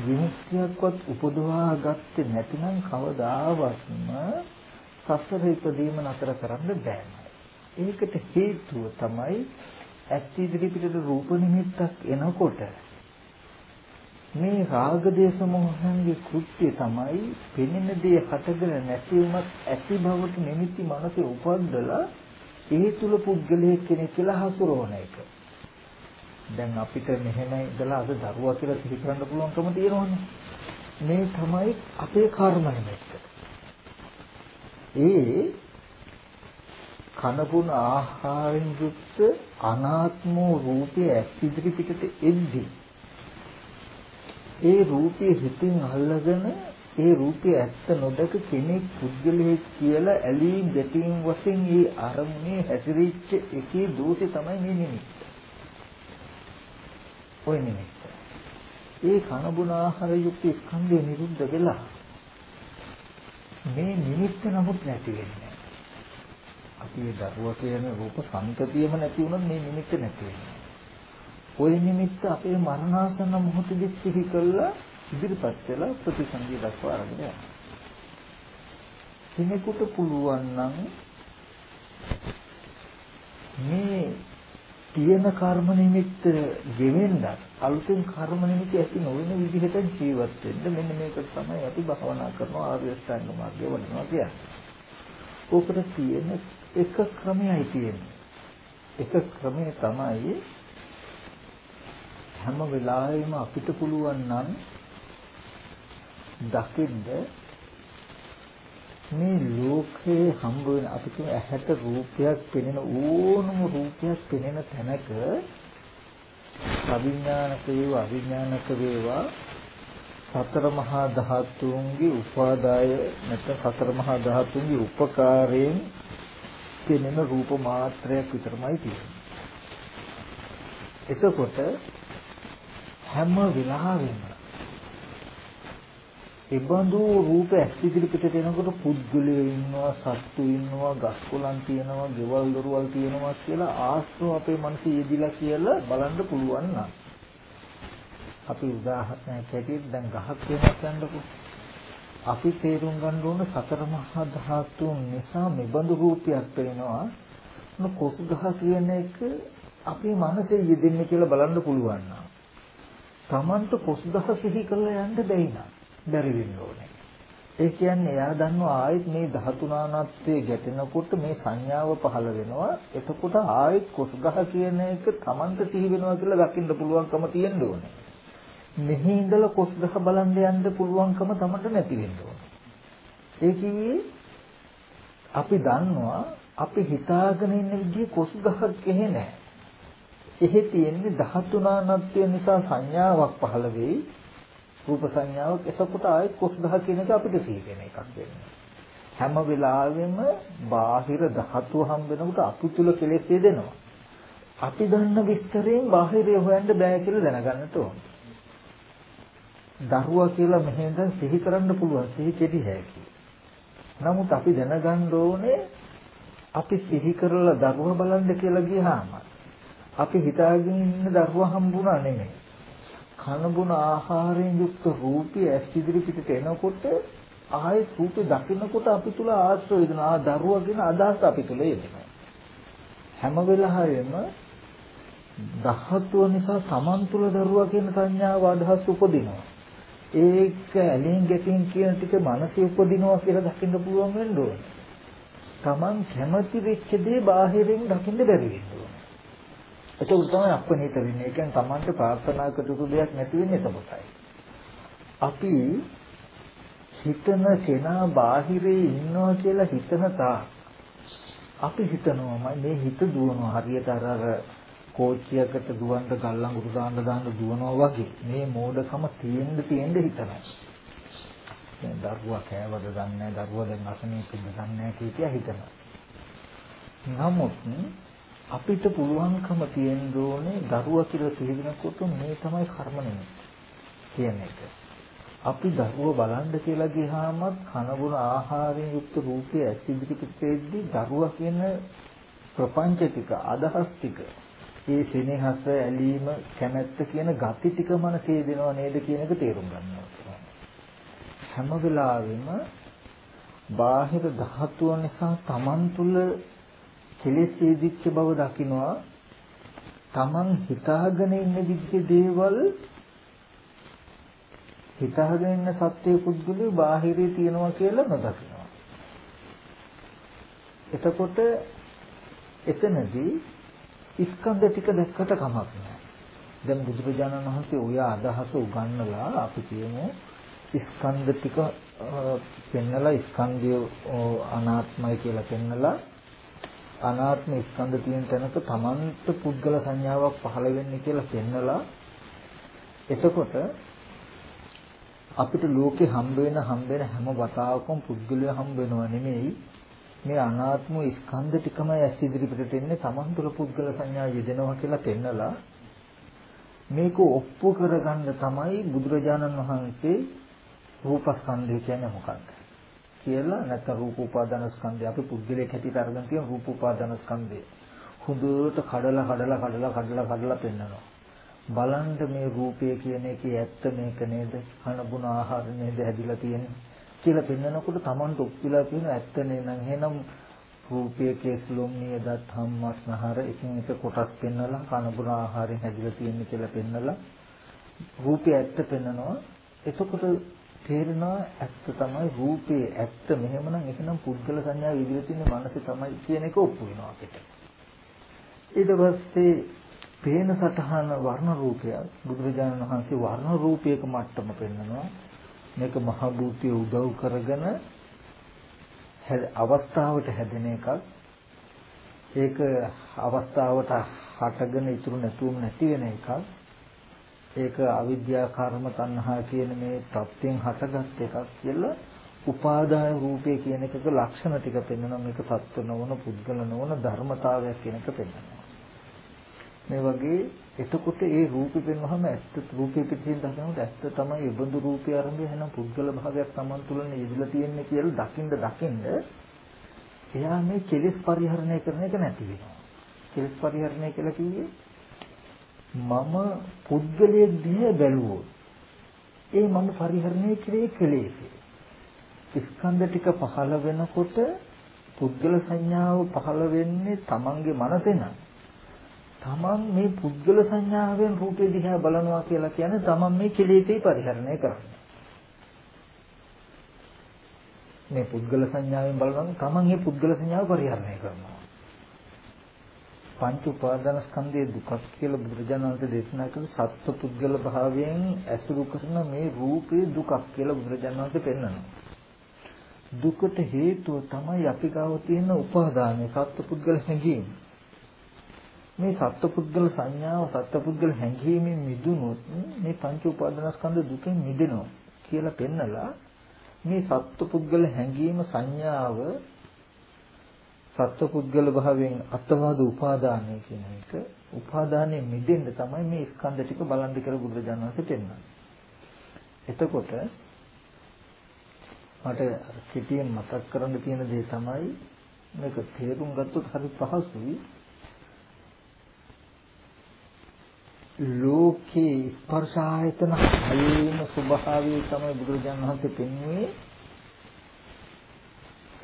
විමුක්තියක්වත් උපදවා ගත්තේ නැතිනම් කවදාවත්ම සසර ඉපදීම නතර කරන්න බෑ. ඒකට හේතුව තමයි ඇත්ත ඉදිරි පිටට රූප නිමිත්තක් එනකොට මේ රාග දේශ මොහයන්ගේ කෘත්‍යය තමයි පෙනෙන දේ හටගෙන නැති වුණත් ඇති බවට නිමිති මනසේ උපද්දලා ඒ තුල පුද්ගලයෙක් කෙනෙක් කියලා හසුරවන එක. දැන් අපිට මෙහෙම ඉඳලා අද දරුවා කියලා සිහි කරන්න පුළුවන්කම තියෙනවනේ. මේ තමයි අපේ කර්ම නිමිත්ත. ඒ කනපුන ආහාරයෙන් යුක්ත අනාත්ම රූපයේ ඇස් ඉදිරි පිටට එද්දී ඒ රූපය හිතින් අල්ලගෙන ඒ රූපය ඇත්ත නොදක කෙනෙක් පුද්ගලයෙක් කියලා ඇලීම් ගැටීම් වශයෙන් ඒ අරමුණේ හැසිරිච්ච එකේ දෝෂේ තමයි මේ නිමිත්ත. ඔය නිමිත්ත. ඒ කන බුන ආහාර යුක්ත ස්කන්ධය නිරුද්ධ වෙලා මේ නිමිත්ත නමුත් නැති වෙන්නේ. අපි ඒ දරුවා කියන රූප සංතතියම නැති වුණොත් මේ නිමිත්ත නැති වෙනවා. ওই නිමිත්ත අපේ මරණාසන්න මොහොතදී සිහි කළා ඉදිරිපත් වෙලා ප්‍රතිසංගී දක්වා අරගෙන යනවා. කෙනෙකුට පුළුවන් නම් මේ තියෙන කර්ම නිමිත්ත ගෙවෙන්නත් අලුතෙන් කර්ම නිමිති ඇති නොවන විදිහට ජීවත් වෙන්න මෙන්න මේක තමයි අපි භවනා කරනවා ආර්ය අෂ්ටාංග මාර්ගය වඩනවා කියන්නේ. ඕකට තියෙන එක ක්‍රමයයි තියෙන්නේ. එක ක්‍රමය තමයි හැම වෙලාවෙම අපිට පුළුවන් නම් දකින්න මේ ලෝකේ හම්බ වෙන අපිට ඇහැට රූපයක් පෙනෙන ඕනම රූපයක් පෙනෙන තැනක අවිඥානික වේවා අවිඥානික වේවා සතර මහා ධාතුන්ගේ උපාදාය නැත්නම් සතර මහා ධාතුන්ගේ උපකාරයෙන් පෙනෙන රූප මාත්‍රයක් විතරමයි තියෙන්නේ. එතකොට හැම වෙලාවෙම ඒබඳු රූප ඇස් ඉදිරි පිටට එනකොට පුද්ගලයෝ ඉන්නවා සත්තු ඉන්නවා ගස් කොළන් තියෙනවා ගෙවල් දොරවල් තියෙනවා කියලා ආස්ව අපේ මනසේ යෙදිලා කියලා බලන්න පුළුවන් නම් අපි උදාහරණයක් ඇටියෙත් දැන් ගහක් වෙනස් කරන්නකො අපි තේරුම් ගන්න ඕන සතර මහා ධාතුන් නිසා මෙබඳු රූපයක් පේනවා. මොන කොස් ගහ කියන එක අපේ මනසේ යෙදෙන්නේ කියලා බලන්න පුළුවන් නම් Tamanට කොස්දහ සිහි කරලා යන්න බැයි නම් බැරි වෙන්න ඕනේ. ඒ කියන්නේ එයා දන්නවා ආයෙත් මේ ධාතුනානත්වයේ ගැටෙනකොට මේ සංඥාව පහළ වෙනවා. එතකොට ආයෙත් කොස්ගහ කියන එක Tamanට සිහි වෙනවා කියලා දකින්න පුළුවන්කම තියෙන්න ඕනේ. මෙහි ඉඳලා කොස්ගහ බලන්න යන්න පුළුවන්කම Tamanට නැති වෙන්න ඕනේ. ඒ කිව්වේ අපි දන්නවා අපි හිතාගෙන ඉන්න විදිහේ කොස්ගහක් එහෙ නැහැ. එහි තියෙන්නේ ධාතුනානත්වය නිසා සංඥාවක් පහළ වෙයි. රූප සංඥාවක් එතකොට ආයෙත් කොස්දහ කියන එක අපිට සිහිගෙන එකක් වෙන්නේ. හැම වෙලාවෙම බාහිර ධාතුව හම් වෙනකොට අපි තුල කෙලෙස් දෙනවා. අපි දන්න විස්තරයෙන් බාහිරය හොයන්න බෑ කියලා දැනගන්නට ඕන. දරුවා කියලා මෙහෙන්ද සිහි කරන්න පුළුවන් සිහි කෙටි හැකි. නමුත් අපි දැනගන්න ඕනේ අපි සිහි කරලා දරුවා බලන්න කියලා ගියාම අපි හිතාගෙන ඉන්න දරුවා හම්බුණා නෙමෙයි. කන බොන ආහාරයෙන් යුක්ත රූපය ඇස් ඉදිරි පිටට එනකොට ආයෙත් රූපේ දකින්නකොට අපි තුල ආශ්‍රය වෙනවා. ආ දරුවා කියන අදහස අපි තුල එනවා. හැම වෙලාවෙම දහත්ව නිසා Taman තුල දරුවා කියන සංඥාව අදහස් උපදිනවා. ඒක ඇලෙන් ගැටින් කියන ටික මනසේ උපදිනවා කියලා දකින්න පුළුවන් වෙන්න ඕනේ. Taman කැමති වෙච්ච දේ බාහිරින් දකින්න බැරි වෙන්න ඕනේ. ඒක තමයි අප්‍රණීත වෙන්නේ. ඒ කියන්නේ Tamanට ප්‍රාර්ථනා කරපු දෙයක් නැති වෙන්නේ එතකොටයි. අපි හිතන කෙනා බාහිරේ ඉන්නවා කියලා හිතන තා අපි හිතනවා මේ හිත දුවනවා හරියට අර අර කෝච්චියකට දුවන්න ගල්ලඟුරු දාන්න දාන්න දුවනවා වගේ මේ මෝඩකම තියෙන්න තියෙන්න හිතනවා. දැන් දරුවා කෑවද දන්නේ නැහැ දරුවා දැන් අසනීපද දන්නේ නැහැ කියලා හිතනවා. නමුත් අපිට පුළුවන්කම තියෙන්න ඕනේ දරුවා කියලා සිහිනකොට මේ තමයි කර්ම කියන එක. අපි දරුවා බලන්න කියලා ගියාමත් කනබුන ආහාරයෙන් යුක්ත රූපය ඇස් ඉදිරි පිටේදී දරුවා කියන ප්‍රපංච ටික අදහස් ටික ඒ සෙනෙහස ඇලීම කැමැත්ත කියන gati ටික මනසේ දෙනව නේද කියන එක තේරුම් ගන්නවා හැම වෙලාවෙම බාහිර ධාතුව නිසා Taman තුල කෙලෙස් ඉදිච්ච බව දකිනවා Taman හිතාගෙන ඉන්න විදිහේ දේවල් හිතාගෙන ඉන්න සත්‍ය පුද්ගලයෝ බාහිරේ තියනවා කියලා නොදකිනවා එතකොට එතනදී ස්කන්ධ ටික දැක්කට කමක් නැහැ. දැන් බුදුරජාණන් වහන්සේ ඔය අදහස උගන්වලා අපි කියමු ස්කන්ධ ටික පෙන්නලා ස්කන්ධය අනාත්මයි කියලා පෙන්නලා අනාත්ම ස්කන්ධ තියෙන තැනක තමන්ට පුද්ගල සංඥාවක් පහළ වෙන්නේ කියලා පෙන්නලා එතකොට අපිට ලෝකේ හම්බ වෙන හම්බ වෙන හැම වතාවකම පුද්ගලය හම්බ වෙනව නෙමෙයි. මේ අනාත්ම ස්කන්ධ ටිකමයි ඇස් ඉදිරිපිටට එන්නේ Taman තුළ පුද්ගල සංඥා යෙදෙනවා කියලා පෙන්නලා මේක ඔප්පු කරගන්න තමයි බුදුරජාණන් වහන්සේ රූපස්කන්ධය කියන්නේ මොකක්ද? කියලා නැත්නම් රූප උපාදාන ස්කන්ධය අපි පුද්ගලයෙක් හැටියට අරගෙන තියෙන රූප උපාදාන ස්කන්ධය හොඳට කඩලා කඩලා කඩලා කඩලා කඩලා පෙන්නනවා. බලන්න මේ රූපය කියන එකේ ඇත්ත මේක නේද? කන බුන ආහාර නේද හැදිලා තියෙන්නේ? කියලා පෙන්වනකොට Tamanට ඔප්පිලා තියෙන ඇත්ත නේනම් එහෙනම් රූපයේ කේස්ලොම් නියදත් හම්මස්නහර එකින් එක කොටස් පෙන්වලා කනබුන ආහාරයෙන් හැදිලා තියෙන කියලා පෙන්වලා රූපය ඇත්ත පෙන්වනවා එතකොට තේරෙනවා ඇත්ත තමයි රූපේ ඇත්ත. මෙහෙමනම් එහෙනම් පුද්ගල සංඥා විදිහට තියෙන මනසේ තමයි කියන එක ඔප්පු වෙනවා අපිට. ඊට පස්සේ පේන සටහන වර්ණ රූපය. බුදුරජාණන් වහන්සේ වර්ණ රූපයක මට්ටම පෙන්වනවා මේක මහ භූතය උදව් කරගෙන අවස්ථාවට හැදෙන එකක්. ඒක අවස්ථාවට හටගෙන ඉතුරු නැතුවම නැති වෙන එකක්. ඒක අවිද්‍යා කර්ම තණ්හා කියන මේ தත්යෙන් හටගත් එකක් කියලා උපාදාය රූපය කියන එකක ලක්ෂණ ටික පෙන්වනවා. මේක සත්ව නොවන පුද්ගල නොවන ධර්මතාවයක් කියන එක පෙන්වනවා. මේ වගේ එතකොට ඒ රූපෙ පෙන්වහම ඇත්ත රූපෙ පිටින් දකිනකොට ඇත්ත තමයි ඉබඳු රූපය ආරම්භය. එහෙනම් පුද්ගල භාවයක් Taman තුලනේ ඉදලා තියෙන්නේ කියලා දකින්න දකින්න එයා මේ කෙලෙස් පරිහරණය කරන එක නැති වෙනවා. කෙලෙස් පරිහරණය කියලා කිව්වේ මම පුද්ගලයේ දිහා බැලුවොත් ඒ මම පරිහරණය කරේ කෙලෙස්. ස්කන්ධ ටික පහළ වෙනකොට පුද්ගල සංඥාව පහළ වෙන්නේ Tamanගේ මනසේ නම් තමන් මේ පුද්ගල සංඥාවෙන් රූපේ දිහා බලනවා කියලා කියන්නේ තමන් මේ කෙලෙසේ පරිහරණය කරන්නේ. මේ පුද්ගල සංඥාවෙන් බලනවා තමන් මේ පුද්ගල සංඥාව පරිහරණය කරනවා. පංච උපාදාන ස්කන්ධයේ දුකක් කියලා බුදුරජාණන් වහන්සේ දේශනා කළ සත්ව පුද්ගල භාවයෙන් ඇසුරු කරන මේ රූපේ දුකක් කියලා බුදුරජාණන් වහන්සේ පෙන්වනවා. දුකට හේතුව තමයි අපි ගාව තියෙන උපාදානය සත්ව පුද්ගල හැඟීම. මේ සත්පුද්ගල සංඥාව සත්පුද්ගල හැඟීමෙන් මිදුනොත් මේ පංච උපාදානස්කන්ධ දුකෙන් මිදෙනවා කියලා පෙන්නලා මේ සත්පුද්ගල හැඟීම සංඥාව සත්පුද්ගල භාවයෙන් අත්වාද උපාදානය කියන එක උපාදානයෙන් මිදෙන්න තමයි මේ ස්කන්ධ ටික බලන් දෙකල බුදුරජාණන් වහන්සේ පෙන්නන්නේ. එතකොට මට කෙටියෙන් මතක් කරන්න තියෙන දේ තමයි මේක තේරුම් ගත්තොත් හරි පහසුයි ලෝකේ ස්පර්ශ ආයතන හයේම ස්වභාවය තමයි බුදුරජාණන් වහන්සේ පෙන්වන්නේ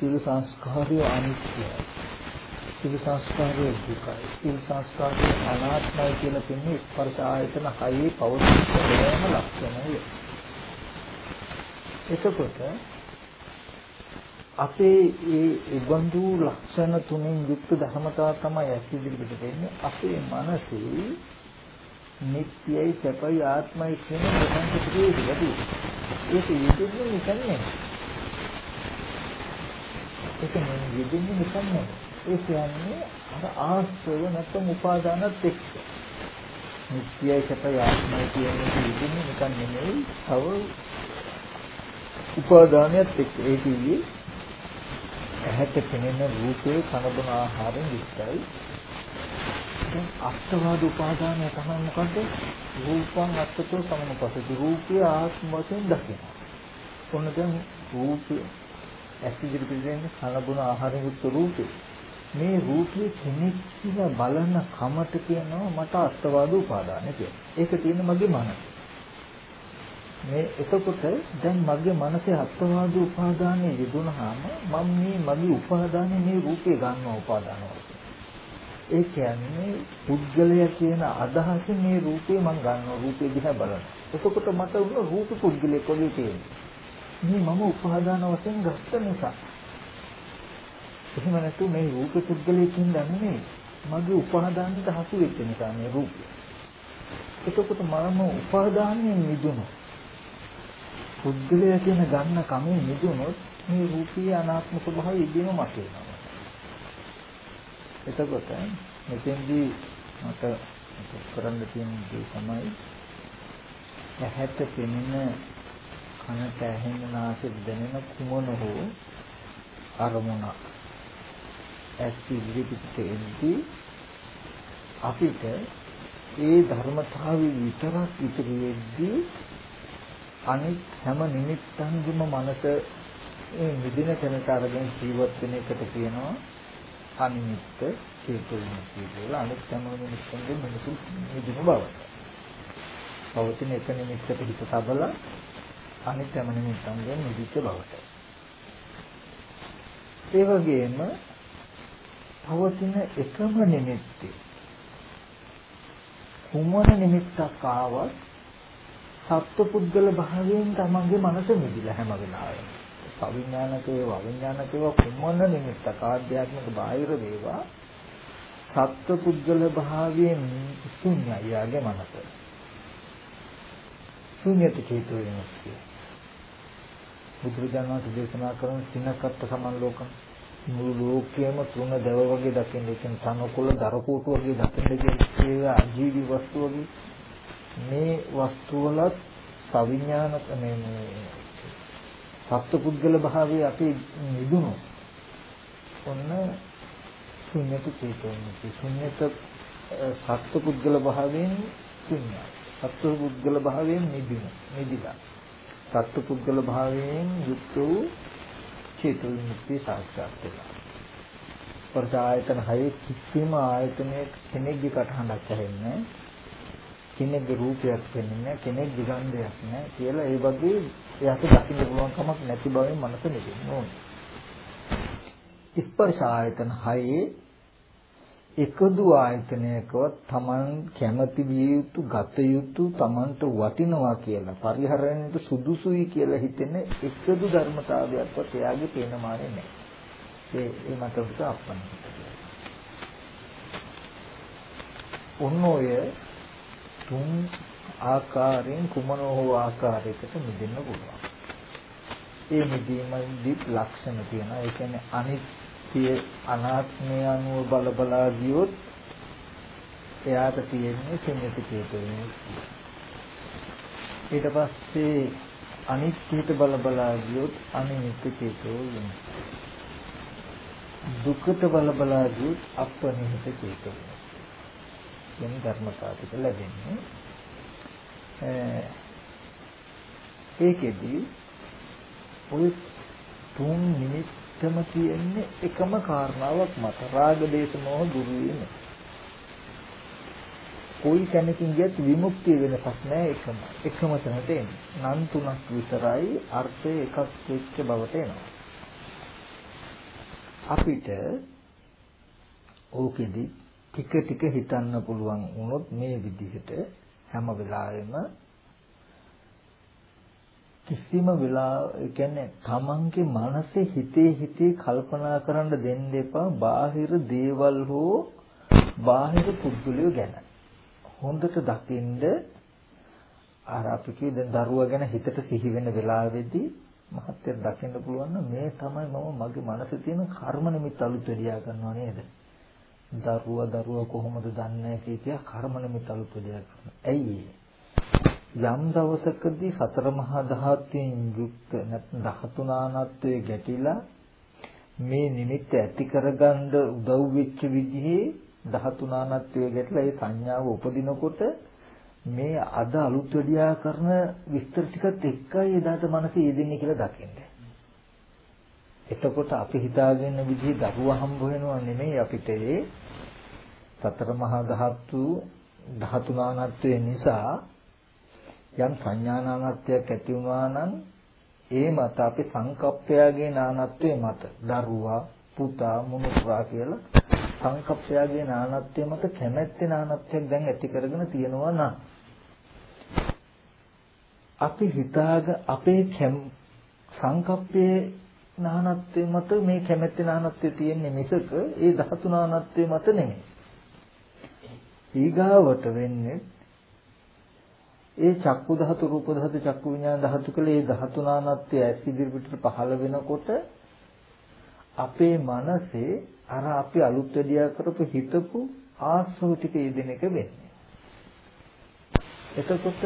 සියලු සංස්කාරය අනිත්‍යයි සියලු සංස්කාරය දුකයි සියලු සංස්කාරය අනාත්මයි කියලා පෙන්වන්නේ ස්පර්ශ ආයතන හයේ පවතින ලක්ෂණය එතකොට අපේ ඒ උබඳු ලක්ෂණ තුනෙන් යුක්ත ධර්මතාව තමයි ඇති ඉදිරියට වෙන්නේ අපේ මනසේ නිට්ටයයි සැපයි ආත්මයි කියන ප්‍රසංග ටිකේ වැඩි. ඒක යෙදෙන්නේ නිකන් නෙමෙයි. ඒක නෙමෙයි යෙදෙන්නේ නිකන් නෙමෙයි. ඒ කියන්නේ අර ආශ්‍රව නැත්නම් උපාදානත් එක්ක. නිට්ටයයි සැපයි ආත්මයි කියන එක යෙදෙන්නේ නිකන් නෙමෙයි. තව උපාදානයත් එක්ක. ඒ කිව්වේ ඇහැට පෙනෙන රූපේ කනබන ආහාරයෙන් යුක්තයි. දැන් අත්වාද උපාදානය තමයි මොකද්ද? රූපං අත්තතෝ සමනුපස්සති. රූපය ආත්ම වශයෙන් දකිනවා. කොහොමද දැන් රූපය ඇස් ඉදිරි පිළිදෙන්නේ කනබුන ආහාරයෙන් යුක්ත රූපේ. මේ රූපේ කෙනෙක් කියලා බලන කමට කියනවා මට අත්වාද උපාදාන කියලා. ඒක තියෙන මගේ මනස. මේ එතකොට දැන් මගේ මනසේ අත්වාද උපාදානයේ යෙදුනහම මම මේ මගේ උපාදානයේ මේ රූපේ ගන්නවා උපාදාන වශයෙන්. ඒ කියන්නේ පුද්ගලයා කියන අදහසින් මේ රූපේ මම ගන්නවා රූපේ දිහා බලනවා. එතකොට මට උන රූප පුද්ගලයෙක් වගේ තියෙනවා. මේ මම උපාදාන වශයෙන් ගත්ත නිසා. එහෙම නැතු මේ රූප පුද්ගලයෙකින් දන්නේ මගේ උපාදානයට හසු වෙච්ච නිසා මේ රූපය. එතකොට මම උපාදානයෙන් මිදුණා. පුද්ගලයා කියන ගන්න කමෙන් මිදුණොත් මේ රූපී අනාත්ම ස්වභාවය ඉදීම මත වෙනවා. එතකොට මෙතෙන්දී මට කරන්න තියෙන දේ තමයි ඇහැට පෙනෙන කනට ඇහෙන නාසයට දැනෙන කුමන හෝ අරමුණ ඇස් ඉදිරිපිට එද්දී අපිට ඒ ධර්මතාවය විතරක් ඉතුරු වෙද්දී අනිත් හැම නිමිත්තන්ගෙම මනස ඒ නිදින තැනට අරගෙන ජීවත් වෙන එකට කියනවා අනිමිත්ත හේතු විමුක්තිය කියලා අනිත් හැම නිමිත්තන්ගෙම මිනිසු නිදින බව. පවතින එක නිමිත්තට හිත තබලා අනිත් හැම නිමිත්තන්ගෙම නිදිච්ච බවට. ඒ වගේම පවතින එකම නිමිත්තේ කුමන නිමිත්තක් ආවත් සත්පුද්ගල භාවයෙන් තමන්ගේ මනස මිදිලා හැම වෙලාවෙම. අවිඥානික වේවා අවිඥානික වේවා කුමන නිමිත්තක් ආධ්‍යාත්මික බාහිර වේවා සත්පුද්ගල භාවයෙන් ශුන්‍යයි යාගේ මනස. ශුන්‍යත චේතෝ විමුක්තිය. බුදුරජාණන් වහන්සේ දේශනා කරන සිනකත්ත සමන් ලෝකම්. මුළු ලෝකයේම තුන දව වගේ දකින්න. කියන තනකොළ දරකෝටු වගේ දකින්න කියන අජීවී වස්තු වගේ. මේ වස්තු වලත් සවිඥානික මේ සත්පුද්ගල භාවයේ අපි නිදුණු. ඔන්න ශුන්‍යත චේතෝන්ති ශුන්‍යත සත්පුද්ගල භාවයෙන් ශුන්‍යයි. සත්පුද්ගල භාවයෙන් නිදින නිදිලා. සත්පුද්ගල භාවයෙන් යුක්ත වූ චේතෝන්ති සාක්ෂාත් වෙනවා ස්පර්ශ ආයතන හයේ කිසිම ආයතනයක කෙනෙක්ගේ කටහඬක් ඇහෙන්නේ කෙනෙක්ගේ රූපයක් වෙන්නේ කෙනෙක් දිගන්ධයක් නෑ කියලා ඒ වගේ එයාට දකින්න පුළුවන් කමක් නැති බවෙන් මනස නිදෙන්න ඕනේ. ස්පර්ශ ආයතන හයේ එකදු ආයතනයකවත් Taman කැමති විය යුතු ගත යුතු Tamanට වටිනවා කියලා පරිහරණයට සුදුසුයි කියලා හිතෙන එකදු ධර්මතාවයක්වත් එයාගේ පේන මානේ නැහැ. ඒ ඒ මට උට අපන්න. ඔන්න ඔය තුන් ආකාරයෙන් කුමන හෝ ආකාරයකට මිදෙන්න පුළුවන්. ඒ මිදීමේදී ලක්ෂණ තියෙනවා. ඒ කියන්නේ අනිත්‍ය අනාත්මය අනුව බල බලා ගියොත් එයාට තියෙන්නේ සම්මිත චේතනාව. ඊට පස්සේ අනිත්‍යයට බල බලා ගියොත් අනිත්‍ය චේතෝ දුකට බල බලා ගියොත් අපනිහිත චේතෝ කියන ධර්මතාව ටික ලැබෙන්නේ. ඒකෙදි ওই තුන් නිමිත්තම කියන්නේ එකම කාරණාවක් මත රාග දේශ මොහ දුරු වීම. કોઈ කෙනකින් ගියත් විමුක්තිය වෙනසක් නැහැ එකම. එකම තැනට එන්නේ. නම් තුනක් විතරයි අර්ථය එකක් වෙච්ච බවට එනවා. අපිට ඕකෙදි ටික ටික හිතන්න පුළුවන් වුණොත් මේ විදිහට හැම වෙලාවෙම කිසිම වෙලා කියන්නේ තමන්ගේ මනසේ හිතේ හිතේ කල්පනා කරන්න දෙන්න එපා. බාහිර දේවල් හෝ බාහිර පුද්ගලයෝ ගැන. හොඳට දකින්ද අර අපි කිය දැන් දරුවා ගැන හිතට සිහි වෙන වෙලාවේදී මහත්ය දකින්න පුළුවන් මේ තමයි මම මගේ මනසේ තියෙන කර්ම නිමිත්ත අලුත් වෙලියා ගන්නවා නේද? දරුවා දරුවා කොහොමද දන්නේ කිය කර්ම නිමිත්ත අලුත් වෙලියා කරනවා ඇයි යම් දවසකදී සතර මහා ධාතුන් යුක්ත නැත්නම් ධාතුනානත්වයේ ගැටිලා මේ නිමිත්ත ඇති කරගන්න උදව් වෙච්ච විදිහේ ධාතුනානත්වයේ ගැටලා ඒ සංඥාව උපදිනකොට මේ අද අලුත් වැඩියා කරන විස්තර ටිකත් එක්කයි එදාට මනස යෙදෙන්නේ කියලා දකින්න. එතකොට අපි හිතාගෙන විදිහ දරුවා හම්බ වෙනවා නෙමෙයි අපිට ඒ සතර මහා ධාතු ධාතු නානත්වය නිසා යම් සංඥානානත්වයක් ඇති වුණා නම් ඒ මත අපි සංකප්පයගේ නානත්වයේ මත දරුවා පුතා මුනුපුරා කියලා සංකප්පයගේ නානත්වයේ මත කැමැත්තේ නානත්වයක් දැන් ඇති කරගෙන තියෙනවා නම් අපි හිතාග අපේ සංකප්පයේ නානත්වයේ මත මේ කැමැත්තේ නානත්වයේ තියෙන්නේ මිසක ඒ ධාතු නානත්වයේ මත නෙමෙයි. ඊගාවට වෙන්නේ ඒ චක්කු ධාතු රූප ධාතු චක්කු විඤ්ඤාණ ධාතු කියලා ඒ ධාතු නානත්වය ඇස් ඉදිරි පිටට පහළ වෙනකොට අපේ මනසේ අර අපි අලුත් වැඩියා කරපු හිතපු ආශ්‍රව ටික යෙදෙන එක වෙන්නේ. එතකොට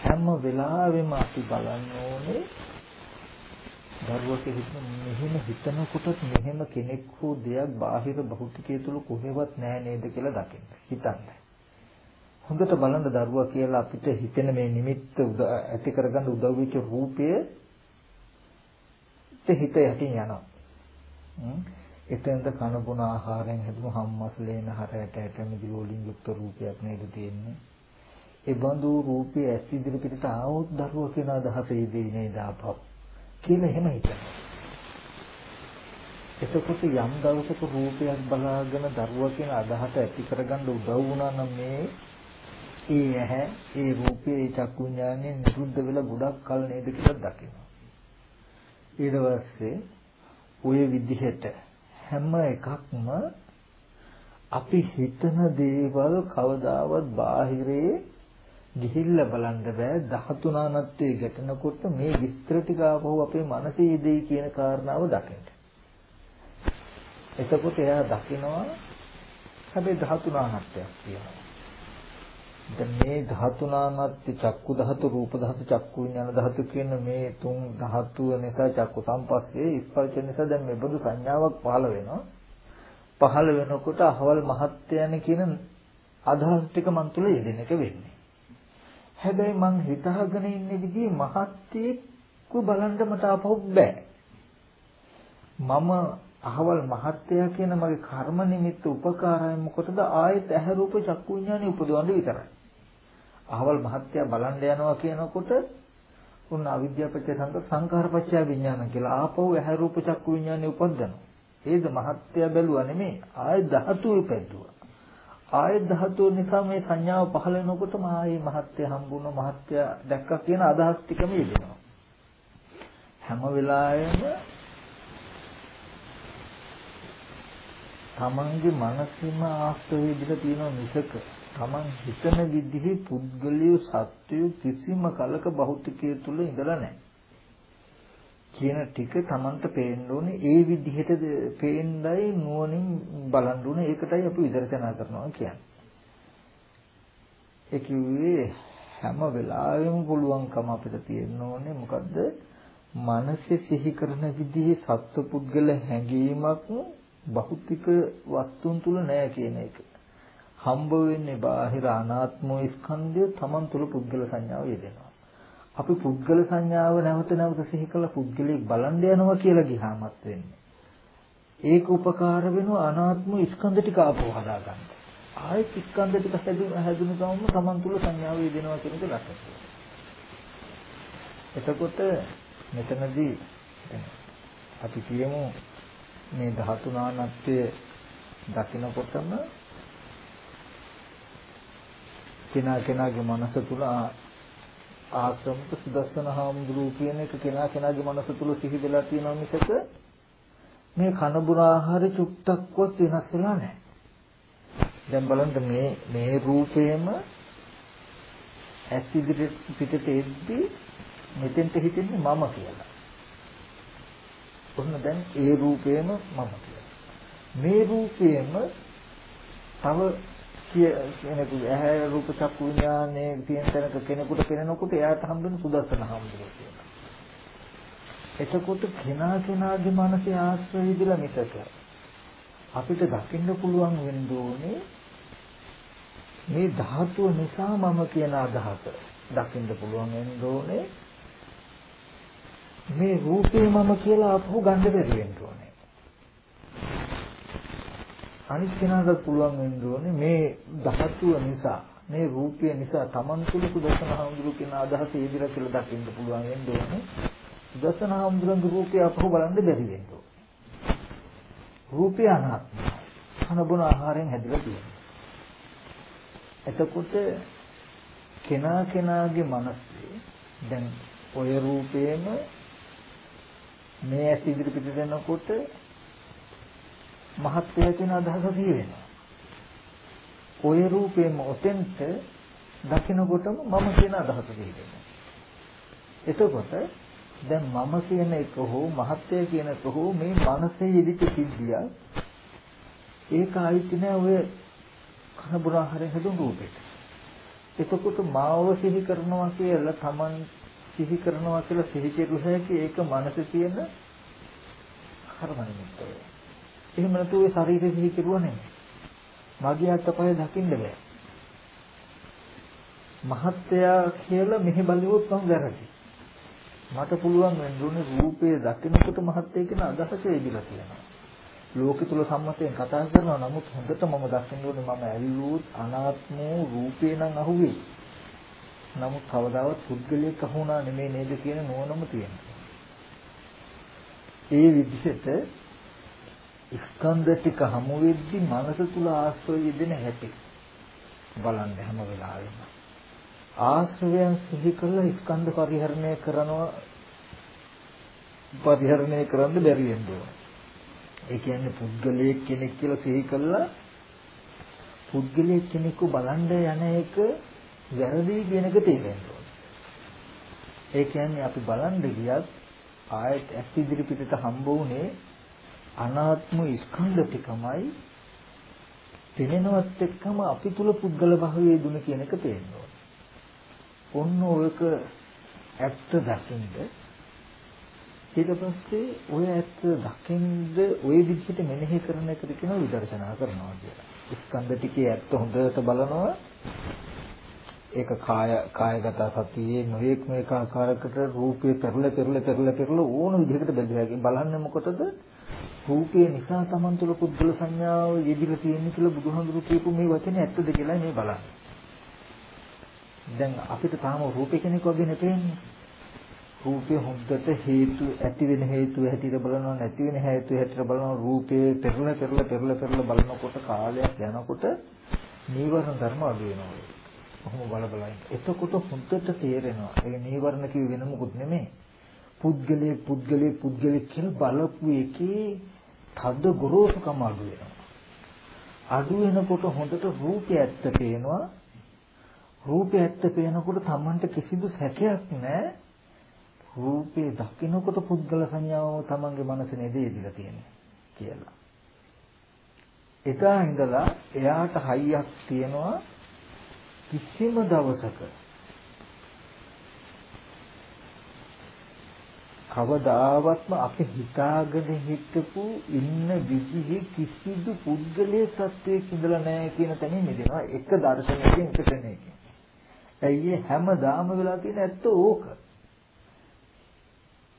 හැම වෙලාවෙම අපි බලන්න ඕනේ දරුවක හිතන මෙහෙම හිතනකොටත් මෙහෙම කෙනෙක් හෝ දෙයක් බාහිර භෞතිකයේ තුල කොහෙවත් නැහැ නේද කියලා දකින්න. හිතන්න. හොඳට බලන්න දරුවා කියලා අපිට හිතෙන මේ නිමිත්ත ඇති කරගන්න උදව් වෙච්ච රූපය හිත යටින් යනවා. එතෙන්ද කන බොන ආහාරයෙන් හැදුණු හම්මස් ලේන හරයට ඇට මිදි වලින් යුක්ත රූපයක් නේද තියෙන්නේ. ඒ බඳු රූපය ඇස් ඉදිරි පිටට ආවොත් දරුවා කියන අදහස ඉදී නේද ආපහු කියලා එහෙම හිතනවා. එතකොට යම් දවසක රූපයක් බලාගෙන දරුවා කියන අදහස ඇති කරගන්න උදව් වුණා නම් මේ ඒ ඇහැ ඒ රූපේ ඒ චක්කු විඥානේ නිරුද්ධ වෙලා ගොඩක් කල නේද කියලා දකිනවා. ඊට පස්සේ ওই විදිහට හැම එකක්ම අපි හිතන දේවල් කවදාවත් බාහිරේ ගිහිල්ලා බලන්න බෑ ධාතුනානත්වයේ ගැටෙනකොට මේ විස්තර ටික ආපහු අපේ මනසේ ඉදෙයි කියන කාරණාව දකින්න. එතකොට එයා දකිනවා හැබැයි ධාතුනානත්වයක් තියෙනවා. දැන් මේ ධාතුනානත්ති චක්කු ධාතු රූප ධාතු චක්කු විඥාන ධාතු කියන මේ තුන් ධාතුව නිසා චක්කු සංපස්සේ ස්පර්ශ නිසා දැන් මේ බඳු සංඥාවක් පහළ වෙනවා. පහළ වෙනකොට අහවල් මහත්යන කියන අදහස් ටික මන් තුල යෙදෙන එක වෙන්නේ. හැබැයි මං හිතාගෙන ඉන්නේ විදිහේ මහත්යෙක්ව බලන්න මට ආපහු බෑ. මම අහවල් මහත්යා කියන මගේ කර්ම නිමිත්ත උපකාරය මොකටද ආයෙත් ඇහැ රූප චක්කු විඥානෙ උපදවන්න විතරයි. අහවල් මහත්ය බලන්න යනවා කියනකොට උන් අවිද්‍යාපච්චය සංකාරපච්චය විඥාන කියලා ආපහු ඇහැ රූප චක්කු විඥානේ උපදිනවා. ඒද මහත්ය බැලුවා නෙමෙයි ආයෙ ධාතු උපැද්දුවා. ආයෙ ධාතු නිසා මේ සංඥාව පහළ වෙනකොටම ආයෙ මහත්ය හම්බුන මහත්ය දැක්කා කියන අදහස් ටිකම යෙදෙනවා. හැම වෙලාවෙම තමන්ගේ මනසෙම ආස්තව විදිහට තියෙන මිසක Taman හිතන විදිහේ පුද්ගලිය සත්‍යය කිසිම කලක භෞතිකයේ තුල ඉඳලා නැහැ. කියන ටික Tamanට පේන්න ඕනේ ඒ විදිහට පේන්නයි නුවණින් බලන්න ඕනේ ඒකටයි අපි විදර්ශනා කරනවා කියන්නේ. ඒ කිව්වේ හැම වෙලාවෙම පුළුවන්කම අපිට තියෙන්න ඕනේ මොකද්ද? මනසේ සිහි කරන විදිහේ සත්පුද්ගල හැඟීමක් භෞතික වස්තුන් තුල නැහැ කියන එක. හම්බ වෙන්නේ බාහිර අනාත්ම ස්කන්ධය Taman තුල පුද්ගල සංඥාව යෙදෙනවා. අපි පුද්ගල සංඥාව නැවත නැවත සිහි කළ පුද්ගලෙක් බලන් යනවා කියලා ගියාමත් වෙන්නේ. ඒක උපකාර වෙනවා අනාත්ම ස්කන්ධ ටික ආපහු හදාගන්න. ආයෙත් ස්කන්ධ ටික හැදුන හැදුන ගමන් Taman තුල සංඥාව යෙදෙනවා කියන එක ලක්ෂණය. එතකොට මෙතනදී අපි කියමු මේ ධාතු නානත්වය දකිනකොටම කෙනා කෙනාගේ මනස තුල ආශ්‍රමික සුදස්සන හාමුදුරුවෝ කියන එක කෙනා කෙනාගේ මනස තුල සිහි වෙලා තියෙනවා මිසක මේ කන බුර ආහාර චුට්ටක්වත් වෙනස් වෙලා නැහැ. දැන් බලන්න මේ මේ රූපේම ඇස් ඉදිරියට පිටට එද්දී මෙතෙන්ට හිතෙන්නේ මම කියලා. ඔන්න දැන් ඒ රූපේම මම කියලා. මේ රූපේම තව කෙනෙකු ඇහැ රූප චක්කු විඥානයේ තියෙන තැනක කෙනෙකුට පෙනෙනකොට එයාට හම්බෙන සුදස්සන හම්බුනේ කියලා. එතකොට කෙනා කෙනාගේ මනසේ ආශ්‍රය විදිලා මිසක අපිට දකින්න පුළුවන් වෙන්න ඕනේ මේ ධාතුව නිසා මම කියන අදහස දකින්න පුළුවන් වෙන්න ඕනේ මේ රූපේ මම කියලා අපහු ගන්න බැරි වෙන්න ඕනේ. අනිත් කෙනාට පුළුවන් වෙන්න ඕනේ මේ ධාතුව නිසා මේ රූපය නිසා Taman තුල සුදර්ශන හඳුරු කියන අදහස ඉදිරියට කියලා දකින්න පුළුවන් වෙන්න ඕනේ. සුදර්ශන හඳුරුගේ රූපය අපහු බලන්න බැරි වෙන්න ඕනේ. රූපය අනාත්මයි. කන බොන ආහාරයෙන් හැදිලා තියෙනවා. එතකොට කෙනා කෙනාගේ මනසේ දැන් ඔය රූපේම මේ ඇස් ඉදිරි පිට දෙනකොට මහත්ය කියන අදහස සිහි වෙනවා. ඔය රූපේම ඔතෙන්ට දකිනකොටම මම කියන අදහස සිහි වෙනවා. එතකොට දැන් මම කියන එක හෝ මහත්ය කියන එක හෝ මේ මනසේ ඉදිච්ච සිද්ධිය ඒක ආයිත් නෑ ඔය කනබුරා හරේ හඳුන් රූපෙට. එතකොට මාව සිහි කරනවා කියලා Taman සිහි කරනවා කියලා සිහි කෙරුවා හැකි ඒක මනසේ තියෙන කර්ම නිමිත්තයි. එහෙම නැතු ඒ ශරීරය සිහි කෙරුවා නෙමෙයි. මගේ අතපය දකින්න බෑ. මහත්යා කියලා මෙහි බලුවොත් මම වැරදි. මට පුළුවන් වෙන්නේ රූපේ දකිනකොට මහත්ය කියන අදහස එදිලා තියෙනවා. ලෝකෙ තුල සම්මතයෙන් කතා කරනවා නමුත් හොඳට මම දකින්න ඕනේ මම ඇල්ලුවොත් අනාත්ම රූපේ නම් අහුවේ. නමුත් කවදාවත් පුද්ගලයෙක් අහුණා නෙමෙයි නේද කියන නුවණම තියෙනවා. ඒ විදිහට ස්කන්ධ ටික හමු වෙද්දි මනස තුල ආශ්‍රය යෙදෙන හැටි බලන්න හැම වෙලාවෙම. ආශ්‍රවයන් සිහි කරලා ස්කන්ධ පරිහරණය කරනවා පරිහරණය කරන්න බැරි වෙනවා. ඒ කියන්නේ පුද්ගලයෙක් කෙනෙක් කියලා සිහි කළා පුද්ගලයෙක් කෙනෙකු බලන්න යන එක වැරදි කියන එක තේරෙන්න ඕනේ. ඒ කියන්නේ අපි බලන්න ගියත් ආයත් ඇස් ඉදිරි පිටට හම්බ වුණේ අනාත්ම ස්කන්ධ ටිකමයි පෙනෙනවත් එක්කම අපි තුල පුද්ගල භාවයේ දුන කියන එක තේරෙනවා. ඔන්න ඔයක ඇත්ත දකින්ද ඊට පස්සේ ඔය ඇත්ත දකින්ද ওই විදිහට මෙනෙහි කරන එකට කියනවා විදර්ශනා කරනවා කියලා. ස්කන්ධ ටිකේ ඇත්ත හොඳට බලනවා. ඒක කාය කායගත සතියේ නොයෙක් මේක ආකාරයකට රූපේ පෙරල පෙරල පෙරල පෙරල ඕන විදිහකට බෙදලා බලන්නේ මොකටද? රූපේ නිසා Taman තුල පුද්ගල සංඥාව යෙදිලා තියෙන කියලා බුදුහාමුදුරු කියපු මේ වචනේ ඇත්තද කියලා මේ බලන්න. දැන් අපිට තාම රූපේ කෙනෙක් වගේ නෙපෙන්නේ. රූපය හොද්දට හේතු ඇති වෙන හේතු හැටියට බලනවා නැති වෙන හේතු හැටියට බලනවා රූපේ පෙරල පෙරල පෙරල පෙරල බලනකොට කාලයක් යනකොට නීවරණ ධර්ම අඩු වෙනවා. කොහොම බල බලයි. එතකොට හොද්දට තේරෙනවා. ඒ නීවරණ කිව්ව වෙන මොකුත් නෙමෙයි. පුද්ගලයේ පුද්ගලයේ පුද්ගලයේ කියලා බලපු එකේ තද ගොරෝසුකම අඩු වෙනවා. අඩු වෙනකොට හොඳට රූපය ඇත්ත පේනවා. රූපය ඇත්ත පේනකොට Tamanට කිසිදු සැකයක් නැහැ. රූපේ දකින්නකොට පුද්ගල සංඥාවම තමන්ගේ මනසේ නේද යෙදිලා තියෙන්නේ කියලා. එදා ඉඳලා එයාට හයියක් තියනවා කිසිම දවසක කවදාවත්ම අපි හිතාගෙන හිටපු ඉන්න විදිහේ කිසිදු පුද්ගලයේ සත්‍යයක් ඉඳලා නැහැ කියන තැනින් මිදෙනවා එක දර්ශනයකින් එක ක්ෂණයකින්. ඇයි හැමදාම වෙලා තියෙන ඇත්ත ඕක.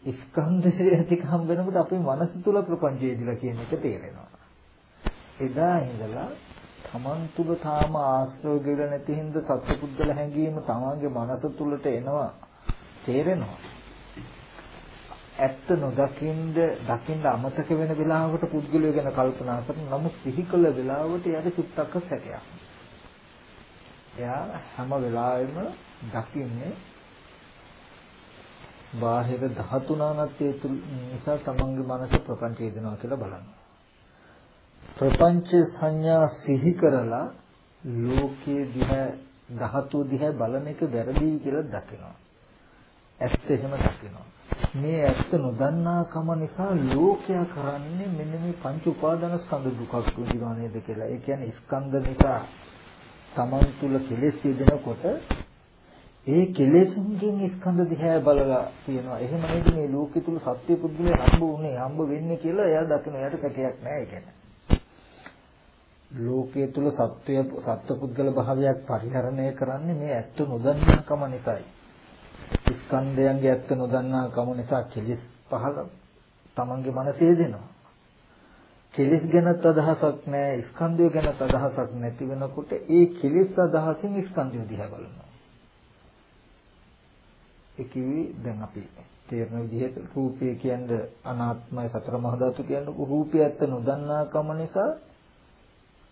ස්කන්ධය ටික හම් වෙනකොට අපේ මනස තුල ප්‍රපංචය දිලා කියන එක තේරෙනවා. එදා ඉඳලා තමන් තුල තාම ආශ්‍රව ගෙල නැති හින්දා සත්පුද්ගල හැඟීම තමන්ගේ මනස තුලට එනවා තේරෙනවා. ඇත්ත නොදකින්ද දකින්ද අමතක වෙන වෙලාවකට පුද්ගලය ගැන කල්පනා කරන නමුත් සිහි කළ වෙලාවට යාට චුට්ටක් සැකයක්. එයා හැම වෙලාවෙම දකින්නේ බාහිර ධාතු නානත්වයේ නිසා තමන්ගේ මනස ප්‍රපංච වේදනවා කියලා බලන්න. ප්‍රපංච සංඥා සිහි කරලා ලෝකයේ දිහා ධාතු දිහා බලන එක වැරදි කියලා දකිනවා. ඇත්ත එහෙම දකිනවා. මේ ඇත්ත නොදන්නා කම නිසා ලෝකයා කරන්නේ මෙන්න මේ පංච උපාදාන ස්කන්ධ දුකක් විඳිනවා නේද කියලා. ඒ කියන්නේ ස්කන්ධ නිසා තමන් තුල කෙලෙස් යෙදෙනකොට ඒ කෙලෙසුන්ගෙන් ස්කන්ධ දිහා බලලා තියෙනවා. එහෙම නේද මේ ලෝකෙ තුල සත්‍ය පුද්ගලයා හම්බ වුනේ හම්බ වෙන්නේ කියලා එයා දකින එයාට සැකයක් නැහැ ඒක. ලෝකයේ තුල සත්‍ය සත්ව පුද්ගල භාවයක් පරිහරණය කරන්නේ මේ ඇත්ත නොදන්නාකම නිසායි. ස්කන්ධයන්ගේ ඇත්ත නොදන්නා කම නිසා කෙලිස් පහළ තමන්ගේ මනසේ දෙනවා. කෙලිස් ගැනත් අදහසක් නැහැ, ස්කන්ධය ගැනත් අදහසක් නැති වෙනකොට ඒ කෙලිස් අදහසින් ස්කන්ධය දිහා බලනවා. ඒ කිවි දැන් අපි තේරෙන විදිහට රූපය කියන්නේ අනාත්මයි සතර මහා ධාතු කියන්නේ රූපය ඇත්ත නොදන්නා කම නිසා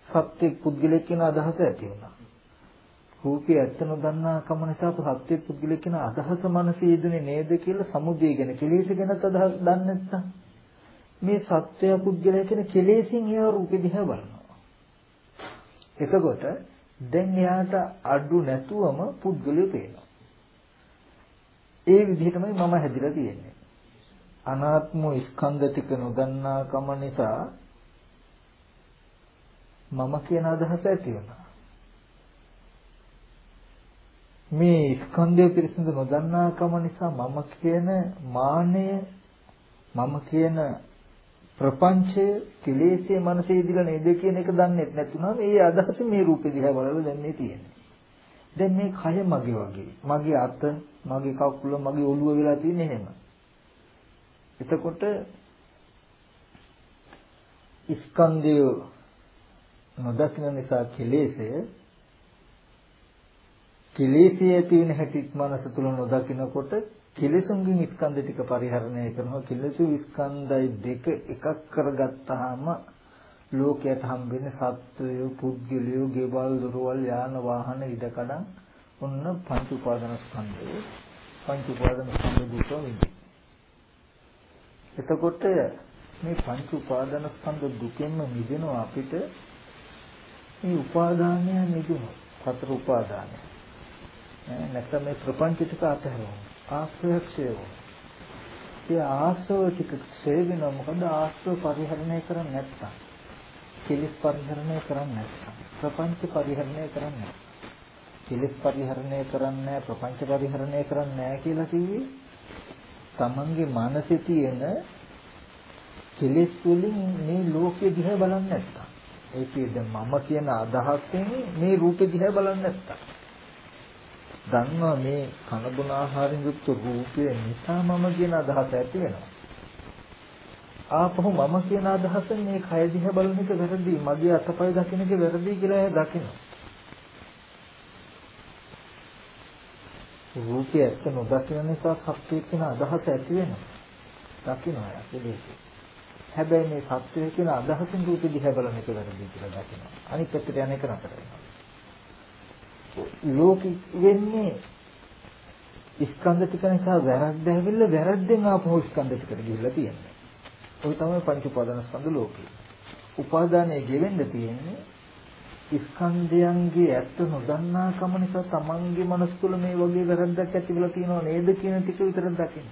සත්‍ය පුද්ගලෙක් කියන අදහස ඇති වුණා. රූපය ඇත්ත නොදන්නා කම නිසා සත්‍ය පුද්ගලෙක් කියන අදහස මනසේ යෙදුනේ නේද කියලා සමුදය ගැන කෙලෙස් ගැන අදහස් දන්නේ නැත්නම් මේ සත්‍ය පුද්ගලයා කියන කෙලෙසින් එයා රූපෙ දිහා බලනවා. එතකොට දැන් එයාට අඩු නැතුවම පුද්ගලයා පේනවා. ඒ විදිහටමයි මම හැදිලා තියෙන්නේ. අනාත්ම ස්කන්ධ ටික නොදන්නා කම නිසා මම කියන අදහස ඇති වෙනවා. මේ ස්කන්ධය පිරිසිදු නොදන්නා කම නිසා මම කියන මානය මම කියන ප්‍රපංචය කෙලෙස්යේ මනසේ ඉදිරිය නේද කියන එක දන්නේ නැතුනම ඒ අදහස මේ රූපේ දිහා බලලා දැන් මේ තියෙන්නේ. දැන් මේ කය මගේ වගේ. මගේ අත, මගේ කකුල, මගේ ඔළුව වෙලා තියෙන්නේ එහෙම. එතකොට ස්කන්ධය නොදකින නිසා කෙලෙසය කෙලෙසිය ඇති වෙන හැටි මනස තුල නොදකිනකොට කෙලෙසුන්ගෙන් ස්කන්ධ ටික පරිහරණය කරනවා. කෙලෙසු ස්කන්ධයි දෙක එකක් කරගත්තාම ලෝකයට හම්බෙන්නේ සත්වය පුද්ගලය ගෙවල් දොරවල් යාන වාහන ඉඩකඩම් ඔන්න පංච උපාදාන ස්කන්ධය පංච උපාදාන ස්කන්ධ දුක විඳින එතකොට මේ පංච උපාදාන ස්කන්ධ දුකෙන්ම මිදෙනවා අපිට මේ උපාදානය නිදුණු සතර උපාදානය. නැත්නම් මේ ප්‍රපංච ටික අතහැරෙනවා ආශ්‍රයක්ෂය ඒ ආශ්‍රව ටික ක්ෂය වෙනවා. මොකද ආශ්‍රව පරිහරණය කරන්නේ නැත්නම් කෙලිස් පරිහරණය කරන්නේ නැත්නම් ප්‍රපංච පරිහරණය කරන්නේ කෙලිස් පරිහරණය කරන්නේ ප්‍රපංච පරිහරණය කරන්නේ නැහැ කියලා කිව්වේ තමන්ගේ මනසේ තියෙන කෙලෙස් වලින් මේ ලෝකෙ දිහා බලන්නේ නැත්තම්. ඒකේ දැන් මම කියන අදහසෙන් මේ රූපෙ දිහා බලන්නේ නැත්තම්. දන්නවා මේ කන බොන ආහාරයෙන් යුක්ත රූපය නිසා මම කියන අදහස ඇති වෙනවා. ආපහු මම කියන අදහසෙන් මේ කය දිහා බලන එක වැරදි, මගේ අතපය දකින්න එක වැරදි කියලා එයා දකිනවා. රූපය ඇත්ත නොදකින නිසා සත්‍යය කියන අදහස ඇති වෙනවා. දකින්නවා ඒක. හැබැයි මේ සත්‍යය කියන අදහසින් රූපෙ දිහා බලන එක වැරදි කියලා දකිනවා. අනිත් පැත්තට යන එක නතර වෙනවා. ලෝකෙ වෙන්නේ ස්කන්ධ ටික නිසා වැරද්ද ඇවිල්ලා වැරද්දෙන් ආපහු ස්කන්ධ ටිකට ගිහිල්ලා තියෙන්නේ. ඔය තමයි පංච උපාදාන ස්කන්ධ ලෝකේ. උපාදානයේ ගෙවෙන්න තියෙන්නේ ස්කන්ධයන්ගේ ඇත්ත නොදන්නා කම නිසා තමන්ගේ මනස තුළ මේ වගේ වැරද්දක් ඇති වෙලා තියෙනව නේද කියන ටික විතරක් දකින්න.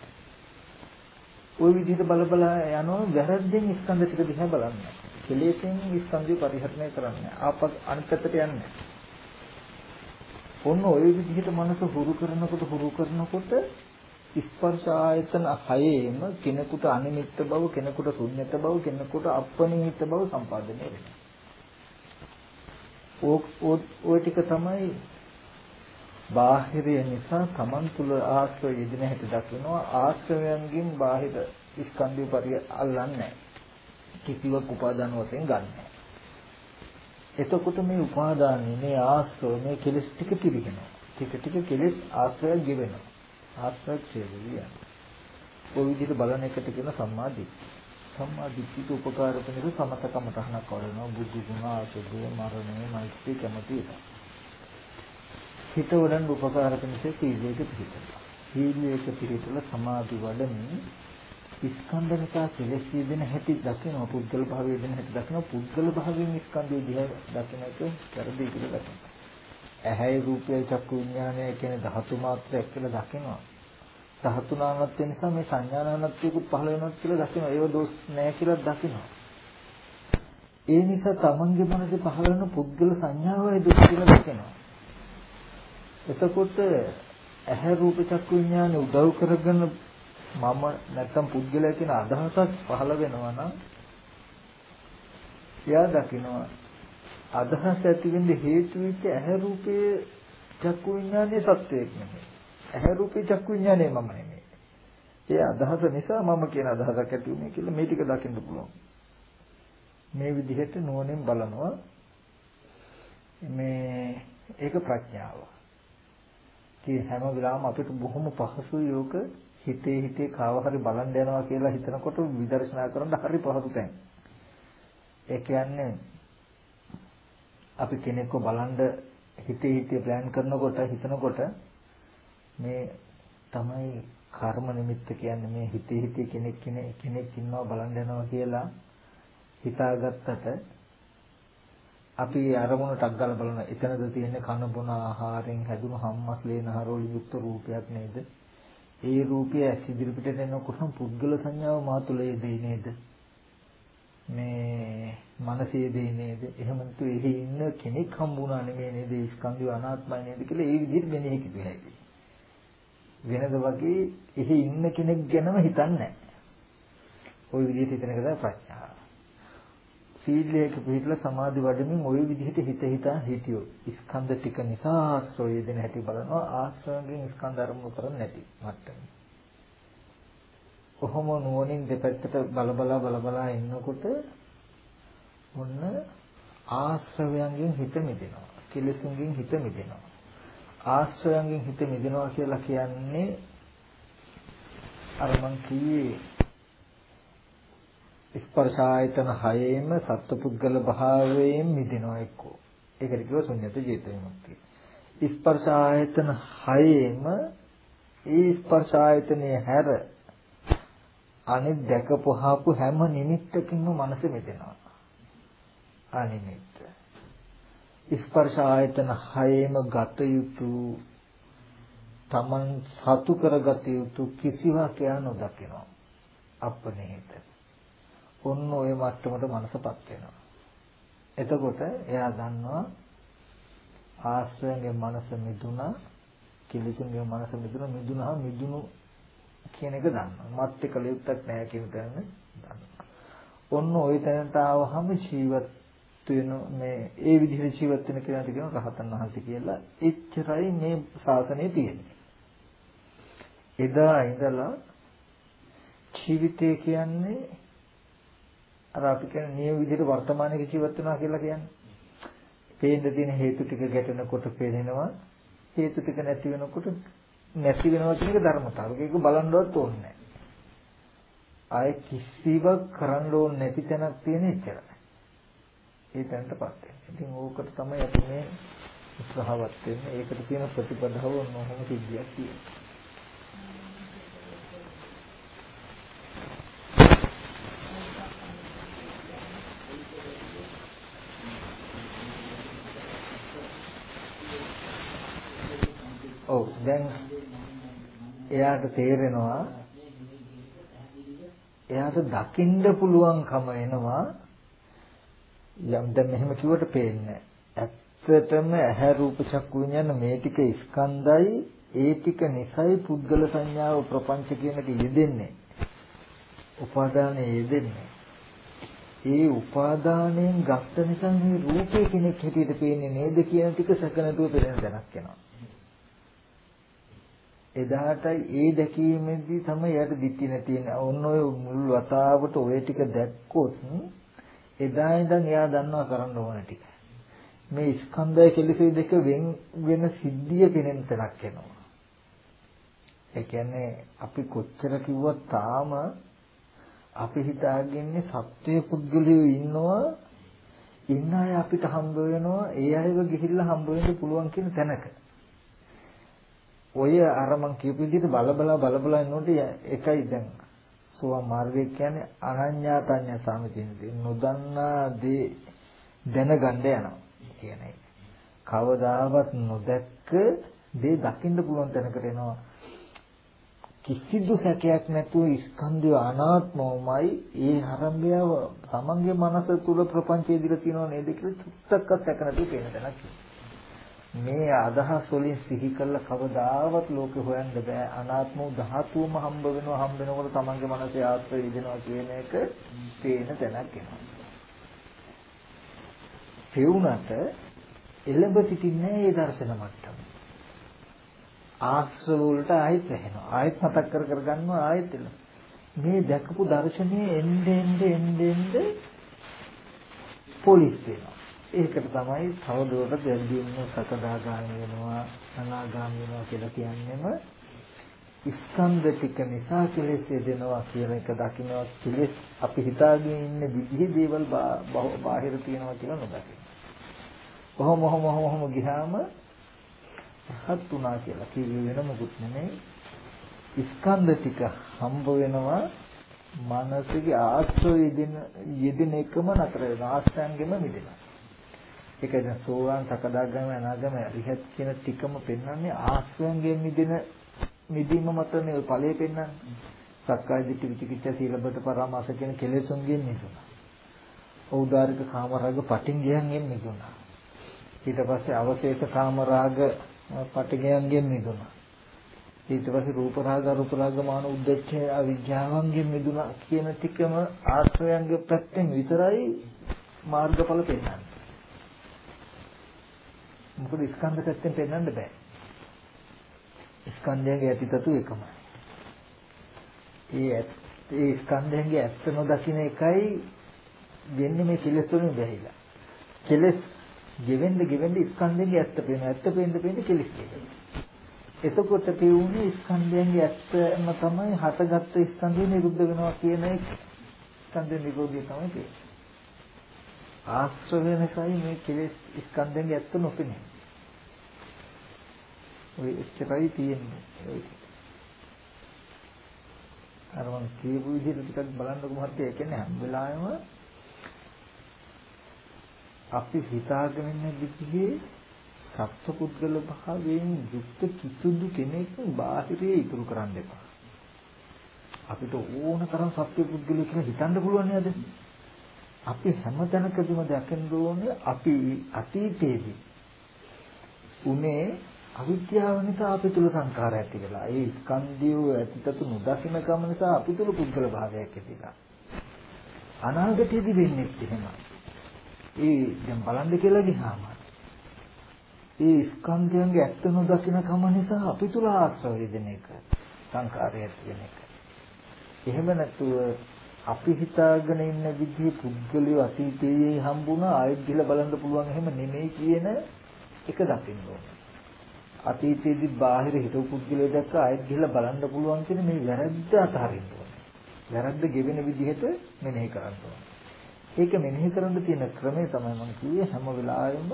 ওই විදිහට බල බල යනවා වැරද්දෙන් ස්කන්ධ ටික දිහා බලන්න. කෙලෙසෙන් ස්කන්ධය පරිහරණය කරන්න. ආපස් අනිත් පැත්තට යන්නේ. ඔන්න ওই විදිහට මනස හුරු කරනකොට හුරු කරනකොට ස්පර්ශ ආයතන හයේම කෙනෙකුට අනිමිත්ත බව කෙනෙකුට ශුන්්‍යත බව කෙනෙකුට අපනිහිත බව සම්පාදනය වෙනවා. ඔය ටික තමයි බාහිරය නිසා Taman තුල ආශ්‍රය යෙදෙන හැටි දකිනවා ආශ්‍රයයන්ගෙන් බාහිර ස්කන්ධය පරිය අල්ලන්නේ කිසිවක් උපාදාන වශයෙන් ගන්නෑ. එතකොට මේ උපාදානයේ මේ ආශ්‍රව මේ කෙලස් ටික පිළිගෙනවා. ටික ටික කෙලස් ආශ්‍රය ගෙවෙනවා. ආශ්‍රය ඡේදියා. ඔය විදිහට බලන එකට කියන සම්මා දිට්ඨිය. සම්මා දිට්ඨියට උපකාර වෙන සමතකම තහනක් වඩනවා. බුදු ගුණ ආසුභය මරණය මෛත්‍රී කැමති එක. හිත වඩන් උපකාර වෙන සීලයක පිළිපදිනවා. සීලයක පිළිපදලා සමාධි වඩමින් ස්කන්ධ නිසා කෙලෙස් යෙදෙන හැටි දකිනවා පුද්ගල භාවය දෙන හැටි දකිනවා. පුද්ගල භාවයෙන් ස්කන්ධය දිහා දකින එක වැරදි කියලා දකිනවා. ඇහැයි රූපයයි චක්කු විඥානය කියන ධාතු මාත්‍රයක් කියලා දකිනවා. ධාතු නානත්වය නිසා මේ සංඥානානත්වයකුත් පහළ වෙනවා කියලා දකිනවා. ඒව දෝෂ නැහැ කියලා දකිනවා. ඒ නිසා තමන්ගේ මනසේ පහළ වෙන පුද්ගල සංඥාවයි දෝෂ කියලා දකිනවා. එතකොට ඇහැ රූප චක්කු විඥාන උදව් කරගෙන මම නැත්තම් පුද්ගලයා කියන අදහසක් පහළ වෙනවා නම් එයා දකිනවා අදහස ඇති වෙන්න හේතු වෙච්ච ඇහැ රූපයේ චක්කු විඥානයේ සත්‍යයක් නෙමෙයි. ඇහැ රූපේ චක්කු විඥානේ මම නෙමෙයි. ඒ අදහස නිසා මම කියන අදහසක් ඇති වුණේ කියලා මේ ටික දකින්න පුළුවන්. මේ විදිහට නුවණින් බලනවා මේ ඒක ප්‍රඥාව. ඒ හැම වෙලාවම අපිට බොහොම පහසු යෝග හිතේ හිතේ කාව හරි බලන්න යනවා කියලා හිතනකොට විදර්ශනා කරන්න හරි පහසු තැන්. ඒ කියන්නේ අපි කෙනෙක්ව බලන්න හිතේ හිතේ ප්ලෑන් කරනකොට හිතනකොට මේ තමයි කර්ම නිමිත්ත කියන්නේ මේ හිතේ හිතේ කෙනෙක් කෙනෙක් ඉන්නවා බලන්න යනවා කියලා හිතාගත්තට අපි අරමුණටක් ගාලා බලන එතනද තියෙන්නේ කන බොන ආහාරයෙන් හැදුණු හම්මස් ලේනහරෝලි යුක්ත රූපයක් නේද? ඒ රූපය ඇස් ඉදිරිපිට එනකොටම පුද්ගල සංඥාව මා තුළ යෙදෙයි නේද? මේ මනසේ දෙයි නේද? එහෙම නැතු එහි ඉන්න කෙනෙක් හම්බුණා නෙමෙයි නේද? ස්කන්ධය අනාත්මයි නේද කියලා ඒ විදිහට මෙනෙහි කිව්වේ හැටි. වෙනද වගේ එහි ඉන්න කෙනෙක් ගැනම හිතන්නේ නැහැ. ওই විදිහට හිතන එක තමයි ප්‍රඥාව. සීලයක පිළිපදලා සමාධි වඩමින් ওই විදිහට හිත හිතා හිටියෝ ස්කන්ධ ටික නිසා ආශ්‍රය දෙන හැටි බලනවා ආශ්‍රයෙන් ස්කන්ධ අරමුණු කරන්නේ නැති මට්ටම. කොහොම නුවණින් දෙපැත්තට බල බලා බල බලා ඉන්නකොට ඔන්න ආශ්‍රවයන්ගෙන් හිත මිදෙනවා. කෙලෙසුන්ගෙන් හිත මිදෙනවා. ආශ්‍රවයන්ගෙන් හිත මිදෙනවා කියලා කියන්නේ අර මං කියේ ස්පර්ශ ආයතන හයේම සත්පුද්ගල භාවයෙන් මිදෙනවා එක්කෝ. ඒකට කියව ශුන්‍යත ජීවිත විමුක්තිය. ස්පර්ශ ආයතන හයේම ඒ ස්පර්ශ ආයතනයේ හැර අනිත් දැකපොහාපු හැම නිමිත්තකින්ම මනස මිදෙනවා. අනිමිත්ත. ස්පර්ශ ආයතන හයේම ගත යුතු තමන් සතු කරගත යුතු කිසිවක් යා නොදකිනවා. අපනේත. ඔන්න ওই මට්ටමට මනසපත් වෙනවා. එතකොට එයා දන්නවා ආශ්‍රයෙන් මනස මිදුණා, කිලිසුන්ගේ මනස මිදුණා, මිදුණා මිදුණු කියන එක දන්නවා. මත් එක ලියුත්තක් නැහැ කියන තැන දන්නවා. ඔන්න ওই තැනට ආවහම ජීවත් වෙන මේ ඒ විදිහට ජීවත් වෙන කෙනාට කියන රහතන් වහන්සේ කියලා එච්චරයි මේ ශාසනය තියෙන්නේ. එදා ඉඳලා ජීවිතය කියන්නේ අර අපි කියන නියම විදිහට වර්තමානයේ ජීවත් වෙනවා කියලා කියන්නේ. පේන්න තියෙන හේතු ටික ගැටෙනකොට පේනවා. හේතු ටික නැති වෙනකොට නැති වෙනවා කියන එක ධර්මතාවය. ඒක බලන්නවත් ඕනේ නැහැ. ආයේ කිසිවක් කරන්න ඕනේ නැති තැනක් තියෙන එච්චරයි. ඒ තැනටපත් වෙනවා. ඉතින් ඕකට තමයි අපි මේ උත්සාහවත් වෙන්නේ. ඒකට තියෙන ප්‍රතිපදාව මොහොම සිද්ධියක් තියෙනවා. ඔව් දැන් එයාට තේරෙනවා එයාට දකින්න පුළුවන්කම එනවා. යම් දැන් මෙහෙම කිව්වට පේන්නේ ඇත්තටම ඇහැ රූප චක්කු විඤ්ඤාණ මේ ටික ස්කන්ධයි. ඒ ටික නිසයි පුද්ගල සංඥාව ප්‍රපංච කියන එක යෙදෙන්නේ. උපාදානයේ යෙදෙන්නේ. ඒ උපාදානයෙන් ගත්ත නිසා මේ රූපේ කෙනෙක් හැටියට පේන්නේ නේද කියන ටික සැක නැතුව පේන දැනක් එනවා. එදාටයි ඒ දැකීමේදී තමයි යාට දිට්ඨි නැති වෙන්නේ. ඔන්න ඔය මුල් වතාවට ඔය ටික දැක්කොත් එදා ඉඳන් එයා දන්නවා කරන්න ඕන ටික. මේ ස්කන්ධය කෙලෙසයි දෙක වෙන වෙන සිද්ධිය පෙනෙන තැනක් එනවා. ඒ කියන්නේ අපි කොච්චර කිව්වත් තාම අපි හිතාගන්නේ සත්වයේ පුද්ගලයෝ ඉන්නවා ඉන්න අය අපිට හම්බ වෙනවා ඒ අයව ගිහිල්ලා හම්බ වෙන්න පුළුවන් කියන තැනක. ඔය අර මං කියපු විදිහට බල බල බල බල යනකොට එකයි දැන් සෝවා මාර්ගය කියන්නේ අනඤ්ඤාතඤ්ඤ සමිතියනේ නොදන්නා දේ දැනගන්න යනවා කියන එක. කවදාවත් නොදැක්ක දේ දකින්න පුළුවන් තැනකට එනවා. කිසිදු සැකයක් නැතුව ස්කන්ධය අනාත්මවමයි ඒ ආරම්භයව තමන්ගේ මනස තුල ප්‍රපංචය දිලා තියෙනව නේද කියලා චුත්තක්වත් සැක නැතුව පේන තැනක්. මේ අදහස් වලින් සිහි කළ කවදාවත් ලෝකෙ හොයන්න බෑ අනාත්ම ධාතුවම හම්බ වෙනවා හම්බ වෙනකොට තමන්ගේ මනසේ ආත්මය ඉදෙනවා කියන එක පේන තැනක් එනවා. පෙවුනට එළඹ සිටින්නේ ඒ දර්ශන මට්ටම. ආශ්‍රව වලට ආයෙත් වැහෙනවා. ආයෙත් මතක් කර කර ගන්නවා ආයෙත් මේ දැකපු දර්ශනයේ එnde ende ende ende පොලිස් වෙනවා. ඒකට තමයි තවදුරටත් දැන්දීම සකදාගාමී වෙනවා අනාගාමී වෙනවා කියලා කියන්නේම ස්කන්ධ ටික නිසා කෙලෙස් යෙදෙනවා කියන එක දකින්නවා කෙලෙස් අපි හිතාගෙන ඉන්න විදිහේ දේවල් බාහිර තියෙනවා කියලා නොදකින්න. කොහොම කොහොම කොහොම ගියාම රහත් වුණා කියලා කිව්වේ වෙන මොකුත් නෙමෙයි. ස්කන්ධ ටික හම්බ වෙනවා මනසගේ ආශ්‍රය යෙදෙන යෙදෙන එකම නතර වෙනවා ආශ්‍රයන්ගෙම මිදෙනවා. ඒකයි දැන් සෝවාන් සකදාගාම අනාගම රිහත් කියන ටිකම පෙන්වන්නේ ආශ්‍රයන්ගෙන් මිදෙන මිදීම මත මේ ඵලය පෙන්වන්නේ. සක්කාය දිට්ඨි විචිකිච්ඡා සීලබ්බත පරාමාස කියන කෙලෙසුන්ගෙන් මිදුණා. ඖදාරික කාමරාග පටිංගයන්ගෙන් මිදුණා. ඊට පස්සේ අවශේෂ කාමරාග පටිඝයන්ගෙන් මිදුණා. ඊට පස්සේ රූප රාග රූප රාග මාන උද්දච්ච අවිජ්ජාවන්ගෙන් මිදුණා කියන ටිකම ආශ්‍රයන්ගේ පැත්තෙන් විතරයි මාර්ගඵල පෙන්වන්නේ. මොකද ස්කන්ධ පැත්තෙන් පෙන්වන්න බෑ. ස්කන්ධයන්ගේ ඇතිතතු එකමයි. ඒ ඒ ස්කන්ධයන්ගේ ඇත්ත නොදකින්න එකයි වෙන්නේ මේ කෙලෙස් වලින් බැහැිලා. කෙලෙස් ගෙවෙන්න ගෙවෙන්න ස්කන්ධයන්ගේ ඇත්ත පේනවා. ඇත්ත පේන්න පේන්න කෙලෙස් එතකොට පියුනේ ස්කන්ධයන්ගේ ඇත්තම තමයි හටගත්තු ස්කන්ධය නිරුද්ධ වෙනවා කියන එක. ස්කන්ධ නිරෝධය තමයි කියන්නේ. ආශ්‍රය වෙනසයි මේ කෙලෙස් ස්කන්ධයන්ගේ ඇත්ත නොපෙනේ. ඔය එච්චරයි තියෙන්නේ. අර මම කියපු විදිහට ටිකක් බලන්නකො මහත්තයා ඒ කියන්නේ හැම වෙලාවෙම අපි හිතාගෙන ඉන්න විදිහේ සත්පුද්ගල භාවයෙන් යුක්ත කිසිදු කෙනෙක් බාහිරේ ඉතුරු කරන්න එපා. අපිට ඕන තරම් සත්‍ය පුද්ගලයෙක් කියලා හිතන්න පුළුවන් නේද? අපි හැම තැනකදීම දැකෙන්න ඕනේ අපි අතීතයේදී උනේ අවිද්‍යාව නිසා අපි තුල සංකාර ඇති වෙලා. ඒ ස්කන්ධය ඇතිතතු නොදකින කම නිසා අපි තුල පුද්ගල භාවයක් ඇතිලා. අනාගතයේදී වෙන්නේ එහෙමයි. ඒ දැන් බලන්න කියලා ගියාම ඒ ස්කන්ධයන්ගේ ඇත්ත නොදකින කම නිසා අපි තුල ආශ්‍රය දෙන එක සංකාරය ඇති වෙන එක. එහෙම නැතුව අපි හිතාගෙන ඉන්න විදිහේ පුද්ගලිය අතීතයේ හම්බුණා ආයෙත් ගිහලා බලන්න පුළුවන් එහෙම නෙමෙයි කියන එක දකින්න ඕනේ. අතීතයේදී බාහිර හිතව පුද්ගලයා දැක්ක ආයෙත් ගිහලා බලන්න පුළුවන් කියන මේ වැරද්ද අතහරින්න ඕනේ. වැරද්ද ගෙවෙන විදිහට මෙනෙහි කරන්න ඕනේ. ඒක මෙනෙහි කරන්න තියෙන ක්‍රමය තමයි මම කිව්වේ හැම වෙලාවෙම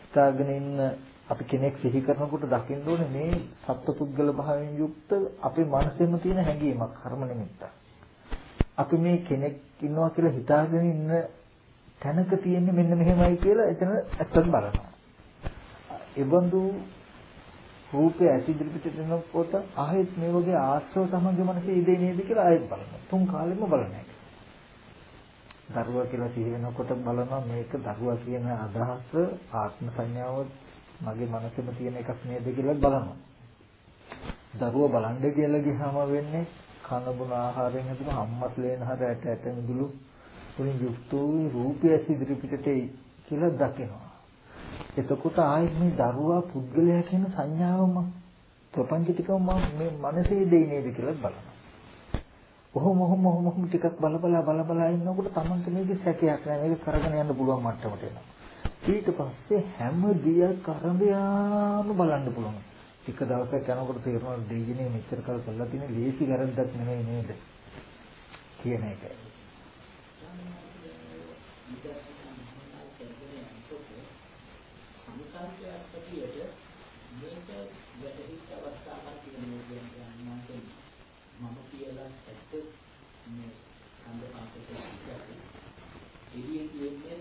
හිතාගෙන ඉන්න අපි කෙනෙක් සිහි කරනකොට දකින්න ඕනේ මේ සත්පුද්ගල භාවයෙන් යුක්ත අපේ මනසෙම තියෙන හැඟීමක් කර්ම නිමිත්තක්. අපි මේ කෙනෙක් ඉන්නවා කියලා හිතාගෙන ඉන්න තැනක තියෙන්නේ මෙන්න මෙහෙමයි කියලා එතන ඇත්තට බලනවා. ඒබඳු රූපය ඇසිදිරි පිටට එනකොට ආයෙත් මේ වගේ ආශ්‍රව සමග මනසේ ඉදේ නේද කියලා ආයෙත් බලනවා. තුන් කාලෙම බලනවා. දරුවා කියලා සිහි වෙනකොට බලනවා මේක දරුවා කියන අදහස ආත්ම සංඥාව මගේ මනසෙම තියෙන එකක් නේද කියලා බලනවා. දරුවා බලන්න කියලා ගියාම වෙන්නේ කන බොන ආහාරයෙන් හදන අම්මස් ලේන හර ඇට ඇට මිදුළු වලින් යුක්ත වූ රූපය ඉදිරි පිටට කියලා දකිනවා. එතකොට ආයෙත් මේ දරුවා පුද්ගලයා කියන සංඥාවම ප්‍රපංච ටිකම මේ මනසේ දෙයි නේද කියලා බලනවා. ඔහොම ඔහොම ඔහොම ඔහොම ටිකක් බල බල බල බල ඉන්නකොට Tamanට මේක සැකයක් නෑ මේක කරගෙන යන්න පුළුවන් මට්ටමට එනවා. ඊට පස්සේ හැම දියක් අරඹයාම බලන්න පුළුවන්. එක දවසක් යනකොට තේරෙනවා දෙයියනේ මෙච්චර කල් කරලා තියෙන ලේසි වැරද්දක් නෙමෙයි නේද කියන එක. සංකාරයක් ඇටියට මේක වැටහිච්ච අවස්ථාවක් තියෙනවා කියන්නේ මම කියලා ඇත්ත මේ ස්කන්ධ පංචකය කියන්නේ එළියේ කියන්නේ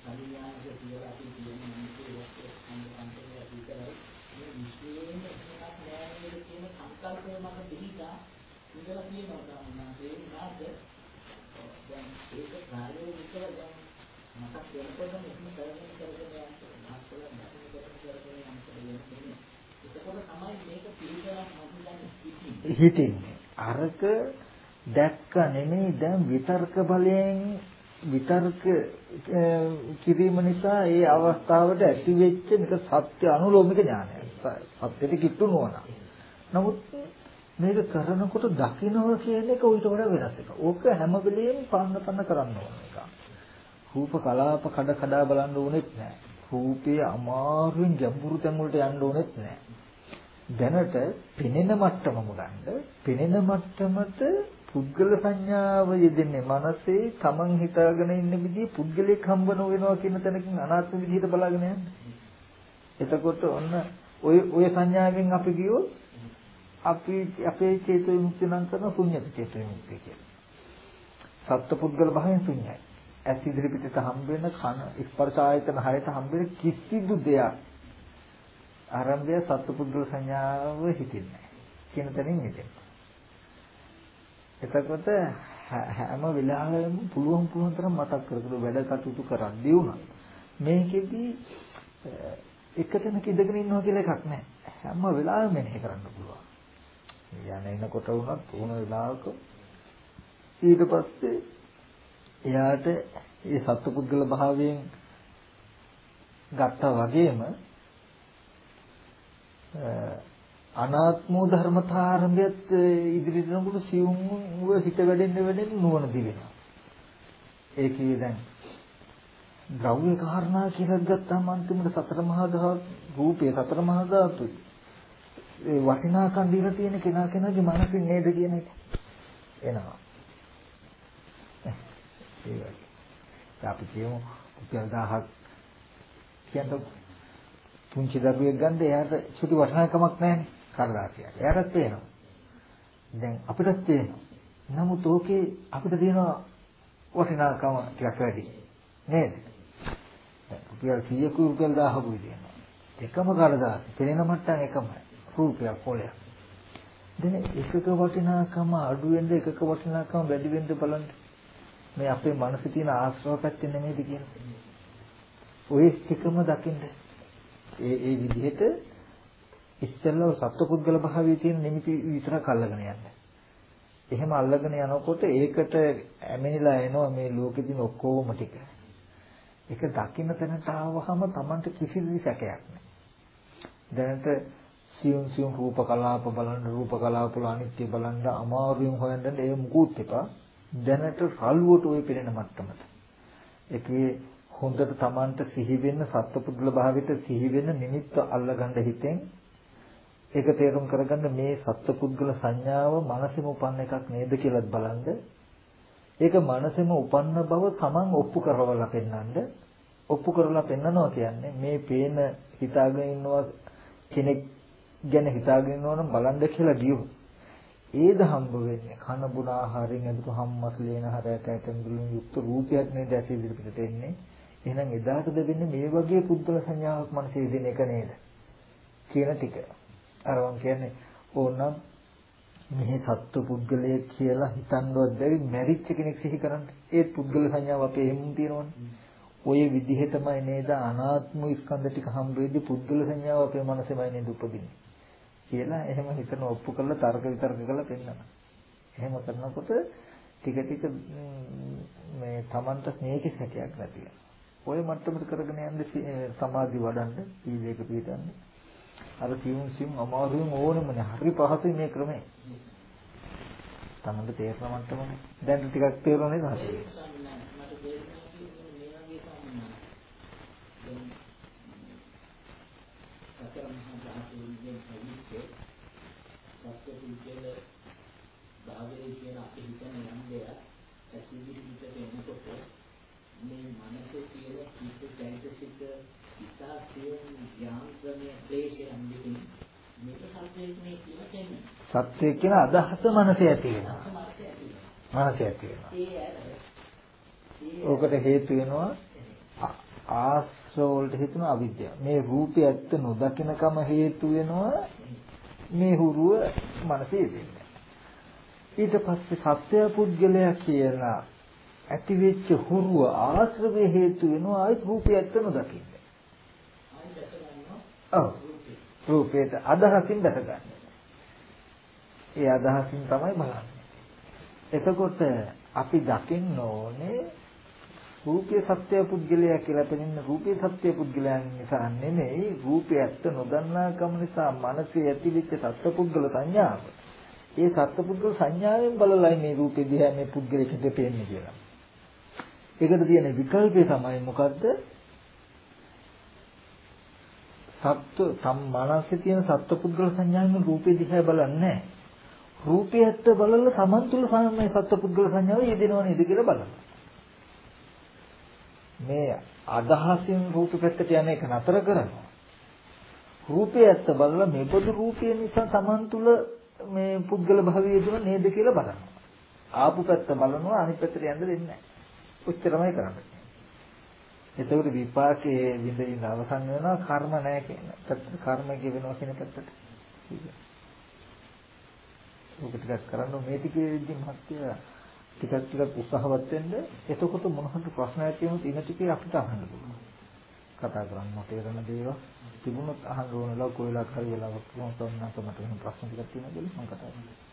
සංඥානක කියලා අපි කියන්නේ මිනිස්සේ වස්තු ස්කන්ධ පංචකය විතරයි මේ විශ්වයෙන් එකක් නෑ නේද කියන සංකල්පය මම දෙහිලා ඉඳලා කියනවා සාමාන්‍යයෙන් නාද දැන් ඒක ප්‍රායෝගිකව දැන් මතක් වෙනකොට මෙන්න කරගෙන කරගෙන යන්න මාත්‍රල නැතිව කරගෙන කරගෙන යන්න කියන්නේ එතකොට තමයි මේක පිළිගන්න හම්බුනේ හිතින්නේ අරක දැක්ක නෙමෙයි දැන් විතර්ක බලයෙන් විතර්ක කිරීම නිසා ඒ අවස්ථාවට ඇති වෙච්ච මේක සත්‍ය අනුලෝමික ඥානය. පත්තේට කිට්ටු නෝන. නමුත් මේක කරනකොට දකින්නවා කියන එක ඌට වඩා වෙනස් එකක්. ඕක හැම වෙලෙම පන්න පන්න කරන්න ඕන එක. රූප කලාප කඩ කඩා බලන්න ඕනෙත් නෑ. රූපයේ අමාරුවෙන් ගැඹුරු තැන් වලට යන්න ඕනෙත් නෑ. දැනට පෙනෙන මට්ටමම ගන්න. පෙනෙන මට්ටමට පුද්ගල සංඥාව යෙදෙන්නේ මනසේ තමන් හිතාගෙන ඉන්න විදිහේ පුද්ගලෙක් හම්බ නොවෙනවා කියන තැනකින් අනාත්ම විදිහට බලාගෙන යන්නේ. එතකොට ඔන්න ඔය ඔය සංඥාවෙන් අපි ගියොත් අපි අපේ චේතෝ විමුක්තිය නම් කරන ශුන්‍යත චේතෝ විමුක්තිය කියලා. සත්පුද්ගල භාවයෙන් ශුන්‍යයි. ඇස් ඉදිරි පිටට හම්බ වෙන කන ස්පර්ශ ආයතන හයට හම්බ වෙන කිසිදු දෙයක් ආරම්භය සත්පුද්ගල සංඥාව හිතින්නේ නැහැ. කියන තැනින් මිදෙන්න. එතකොට හැම වෙලාවෙම පුළුවන් පුළුවන් තරම් මතක් කරගෙන වැඩ කටයුතු කරද්දී උනත් මේකෙදි එකතැනක ඉඳගෙන ඉන්නවා කියලා එකක් නැහැ. හැම වෙලාවෙම මෙනෙහි කරන්න පුළුවන්. යන එනකොට වුණත් ඕන වෙලාවක ඊට පස්සේ එයාට ඒ සත්පුද්ගල භාවයෙන් ගත්තා වගේම අනාත්මෝ ධර්මතාරම්භයත් ඉදිරියට යනකොට සියුම්ව හිත වැඩෙන්න වැඩෙන්න නුවණ දිවෙනවා. ඒකේ දැන් ද්‍රව්‍ය කාරණා කියලා ගත්තාම අන්තිමට සතර මහා ධාතු රූපේ සතර මහා ධාතුයි. ඒ වටිනාකම් දීලා තියෙන කෙනා කෙනාගේ මනසින් නේද කියන එක එනවා. ඒ වගේ. අපි කියමු රුපියල් 1000ක් කියන්න පුංචි දරුවෙක් ගන්න එයාට සුදු වටිනාකමක් නැහැනේ. කඩදාසියක්. එයාටත් පේනවා. දැන් අපිටත් පේනවා. නමුත් ඕකේ අපිට තියෙනවා වටිනාකම ටිකක් වැඩි. නේද? රුපියල් 100ක රුපියල් 1000කුයි තියෙනවා. එකම කඩදාසි. පෙනෙන මට්ටම් එකමයි. රූපයක් පොලයක්. දැන් එකක වටිනාකම අඩු වෙන්න එකක වටිනාකම වැඩි වෙන්න බලන්න. මේ අපේ මනසේ තියෙන ආශ්‍රව පැත්තේ නෙමෙයිද කියන්නේ. ඔය ටිකම දකින්න. ඒ ඒ විදිහට ඉස්සෙල්ලා සත්පුද්ගල භාවයේ තියෙන නිමිති විතරක් අල්ලගෙන යන්න. එහෙම අල්ලගෙන යනකොට ඒකට ඇමෙනිලා එනවා මේ ලෝකෙ තියෙන ඔක්කොම ටික. ඒක දකින්න තැනට ආවහම Tamanට කිසිදු සැකයක් නැහැ. දැනට සියුම් සියුම් රූප කලාප බලන්න රූප කලාප වල අනිත්‍ය බලන්න අමාරුවෙන් හොයන්න ඒ මුකුත් එපා. දැනට රළුවට ওই පෙනෙන මට්ටමට. ඒකේ හොඳට Tamanට සිහි වෙන්න සත්පුද්ගල භාවයට සිහි වෙන්න නිමිත්ත අල්ලගන්න හිතෙන් ඒක තේරුම් කරගන්න මේ සත්පුද්ගල සංඥාව මනසෙම උපන්න එකක් නේද කියලාත් බලන්න. ඒක මනසෙම උපන්න බව Taman ඔප්පු කරවලා පෙන්නන්න. ඔප්පු කරලා පෙන්නනවා කියන්නේ මේ පේන හිතාගෙන ඉන්නවා කෙනෙක් ගැන හිතාගෙන ඉන්නවා නම් බලන්න කියලා ගියොත් ඒද හම්බ වෙන්නේ කන බුන ආහාරයෙන් ඇතුළු හම්මස් ලේන හරයට ඇතඳුලින් යුක්ත රූපයක් නේද ඇසි ඉදිරිපිටට එන්නේ එහෙනම් එදාටද වෙන්නේ මේ වගේ පුද්ගල සංඥාවක් මනසේ දෙන එක නේද කියන ටික අර වන් කියන්නේ ඕනනම් මෙහි සත්තු පුද්ගලයෙක් කියලා හිතන්නවත් බැරි මැරිච්ච කෙනෙක් සිහි කරන්න. ඒ පුද්ගල සංඥාව අපේ එහෙම තියෙනවනේ. ඔය විදිහටමයි නේද අනාත්ම ස්කන්ධ ටික හම්බ වෙද්දී පුද්ගල සංඥාව අපේ මනසෙමයි නේද උපදින්නේ. කියලා එහෙම හිතන ඔප්පු කරලා තර්ක විතර්ක කරලා පෙන්නනවා. එහෙම කරනකොට ටික ටික මේ Tamanට මේකේ සැකයක් නැති වෙනවා. ඔය මට්ටමට කරගෙන යන්න සමාධි වඩන්න, සීලයක පිළිපදන්න. අර සියුම් සියුම් අමාරුවෙන් ඕනෙමනේ හරි පහසුයි මේ ක්‍රමය. තමන්ට තේරෙන මට්ටමනේ. දැන් ටිකක් තේරුණා නේද හරි? සතර මහා ඇවිත් සත්‍ය පුද්ගල භාවයේ කියන අපි හිතන යම් දෙයක් ඇසිදිරි පිටට එනකොට මේ මනසේ තියෙන හිත චෛතසික ඉතාසියම් යාන්ත්‍රණය ක්ලේශයන් දෙකින් මේක සත්‍යයේ කියලා කියන්නේ. සත්‍ය කියන අදහස මනසේ ඇති වෙනවා. මනසේ ඇති වෙනවා. ඕකට හේතු වෙනවා ආශ්‍රව වලට හේතුන අවිද්‍යාව. මේ රූපය ඇත්ත නොදකිනකම හේතු වෙනවා මේ හුරුව මනසේ දෙන්නේ. ඊට පස්සේ සත්‍ය පුද්ගලයා කියලා ඇති වෙච්ච හුරුව ආශ්‍රවේ හේතු වෙනවා ආයි රූපය ඇත්ත නොදකින්න. ඔව්. රූපේට අදහසින් දැක ගන්න. ඒ අදහසින් තමයි බලන්නේ. එතකොට අපි දකින්න ඕනේ රූපේ සත්‍ය පුද්ගලයා කියලා පෙනෙන රූපේ සත්‍ය පුද්ගලයන් නිසා නෙමෙයි රූපේ ඇත්ත නොදන්නා කම නිසා මනසේ ඇතිවෙච්ච සත්‍ය පුද්ගල සංඥාව. ඒ සත්‍ය පුද්ගල සංඥාවෙන් බලලයි මේ රූපේ දිහා මේ පුද්ගලෙකට පේන්නේ කියලා. ඒකට තියෙන විකල්පය තමයි මොකද්ද? සත්ව තම් මනසේ තියෙන සත්ව පුද්ගල සංඥාවෙන් රූපේ දිහා බලන්නේ නැහැ. රූපේ ඇත්ත බලලා Taman තුල මේ සත්ව පුද්ගල සංඥාව යෙදෙනව නේද කියලා බලනවා. මේ අදහසින් රූප පැත්තට යන එක නතර කරනවා. රූපේ ඇත්ත බලලා මේබඳු රූපය නිසා Taman තුල මේ පුද්ගල භාවය යෙදුන නේද කියලා බලනවා. ආපු පැත්ත බලනවා අනිත් පැත්තට යන්න දෙන්නේ නැහැ. ඔච්චරමයි කරන්නේ. එතකොට විපාකයේ විඳින්න අවසන් වෙනවා කර්ම නැහැ කියන. පැත්තට කර්ම ගෙවෙනවා කියන පැත්තට. ඔක ටිකක් කරන්න මේ ටිකේ විදිහ මහත්ය ටිකක් ටිකක් උත්සාහවත් වෙන්න. එතකොට මොන හරි ප්‍රශ්න ඇති වුණොත් ඉන ටිකේ අපිට අහන්න පුළුවන්. කතා කරන්න තේරෙන දේවල් තිබුණොත් අහන්න ඕනලා කොයිලා හරි වෙලාවක් කොහොමද නැත්නම් මට වෙන ප්‍රශ්න ටිකක් තියෙනවද මම කතා කරනවා.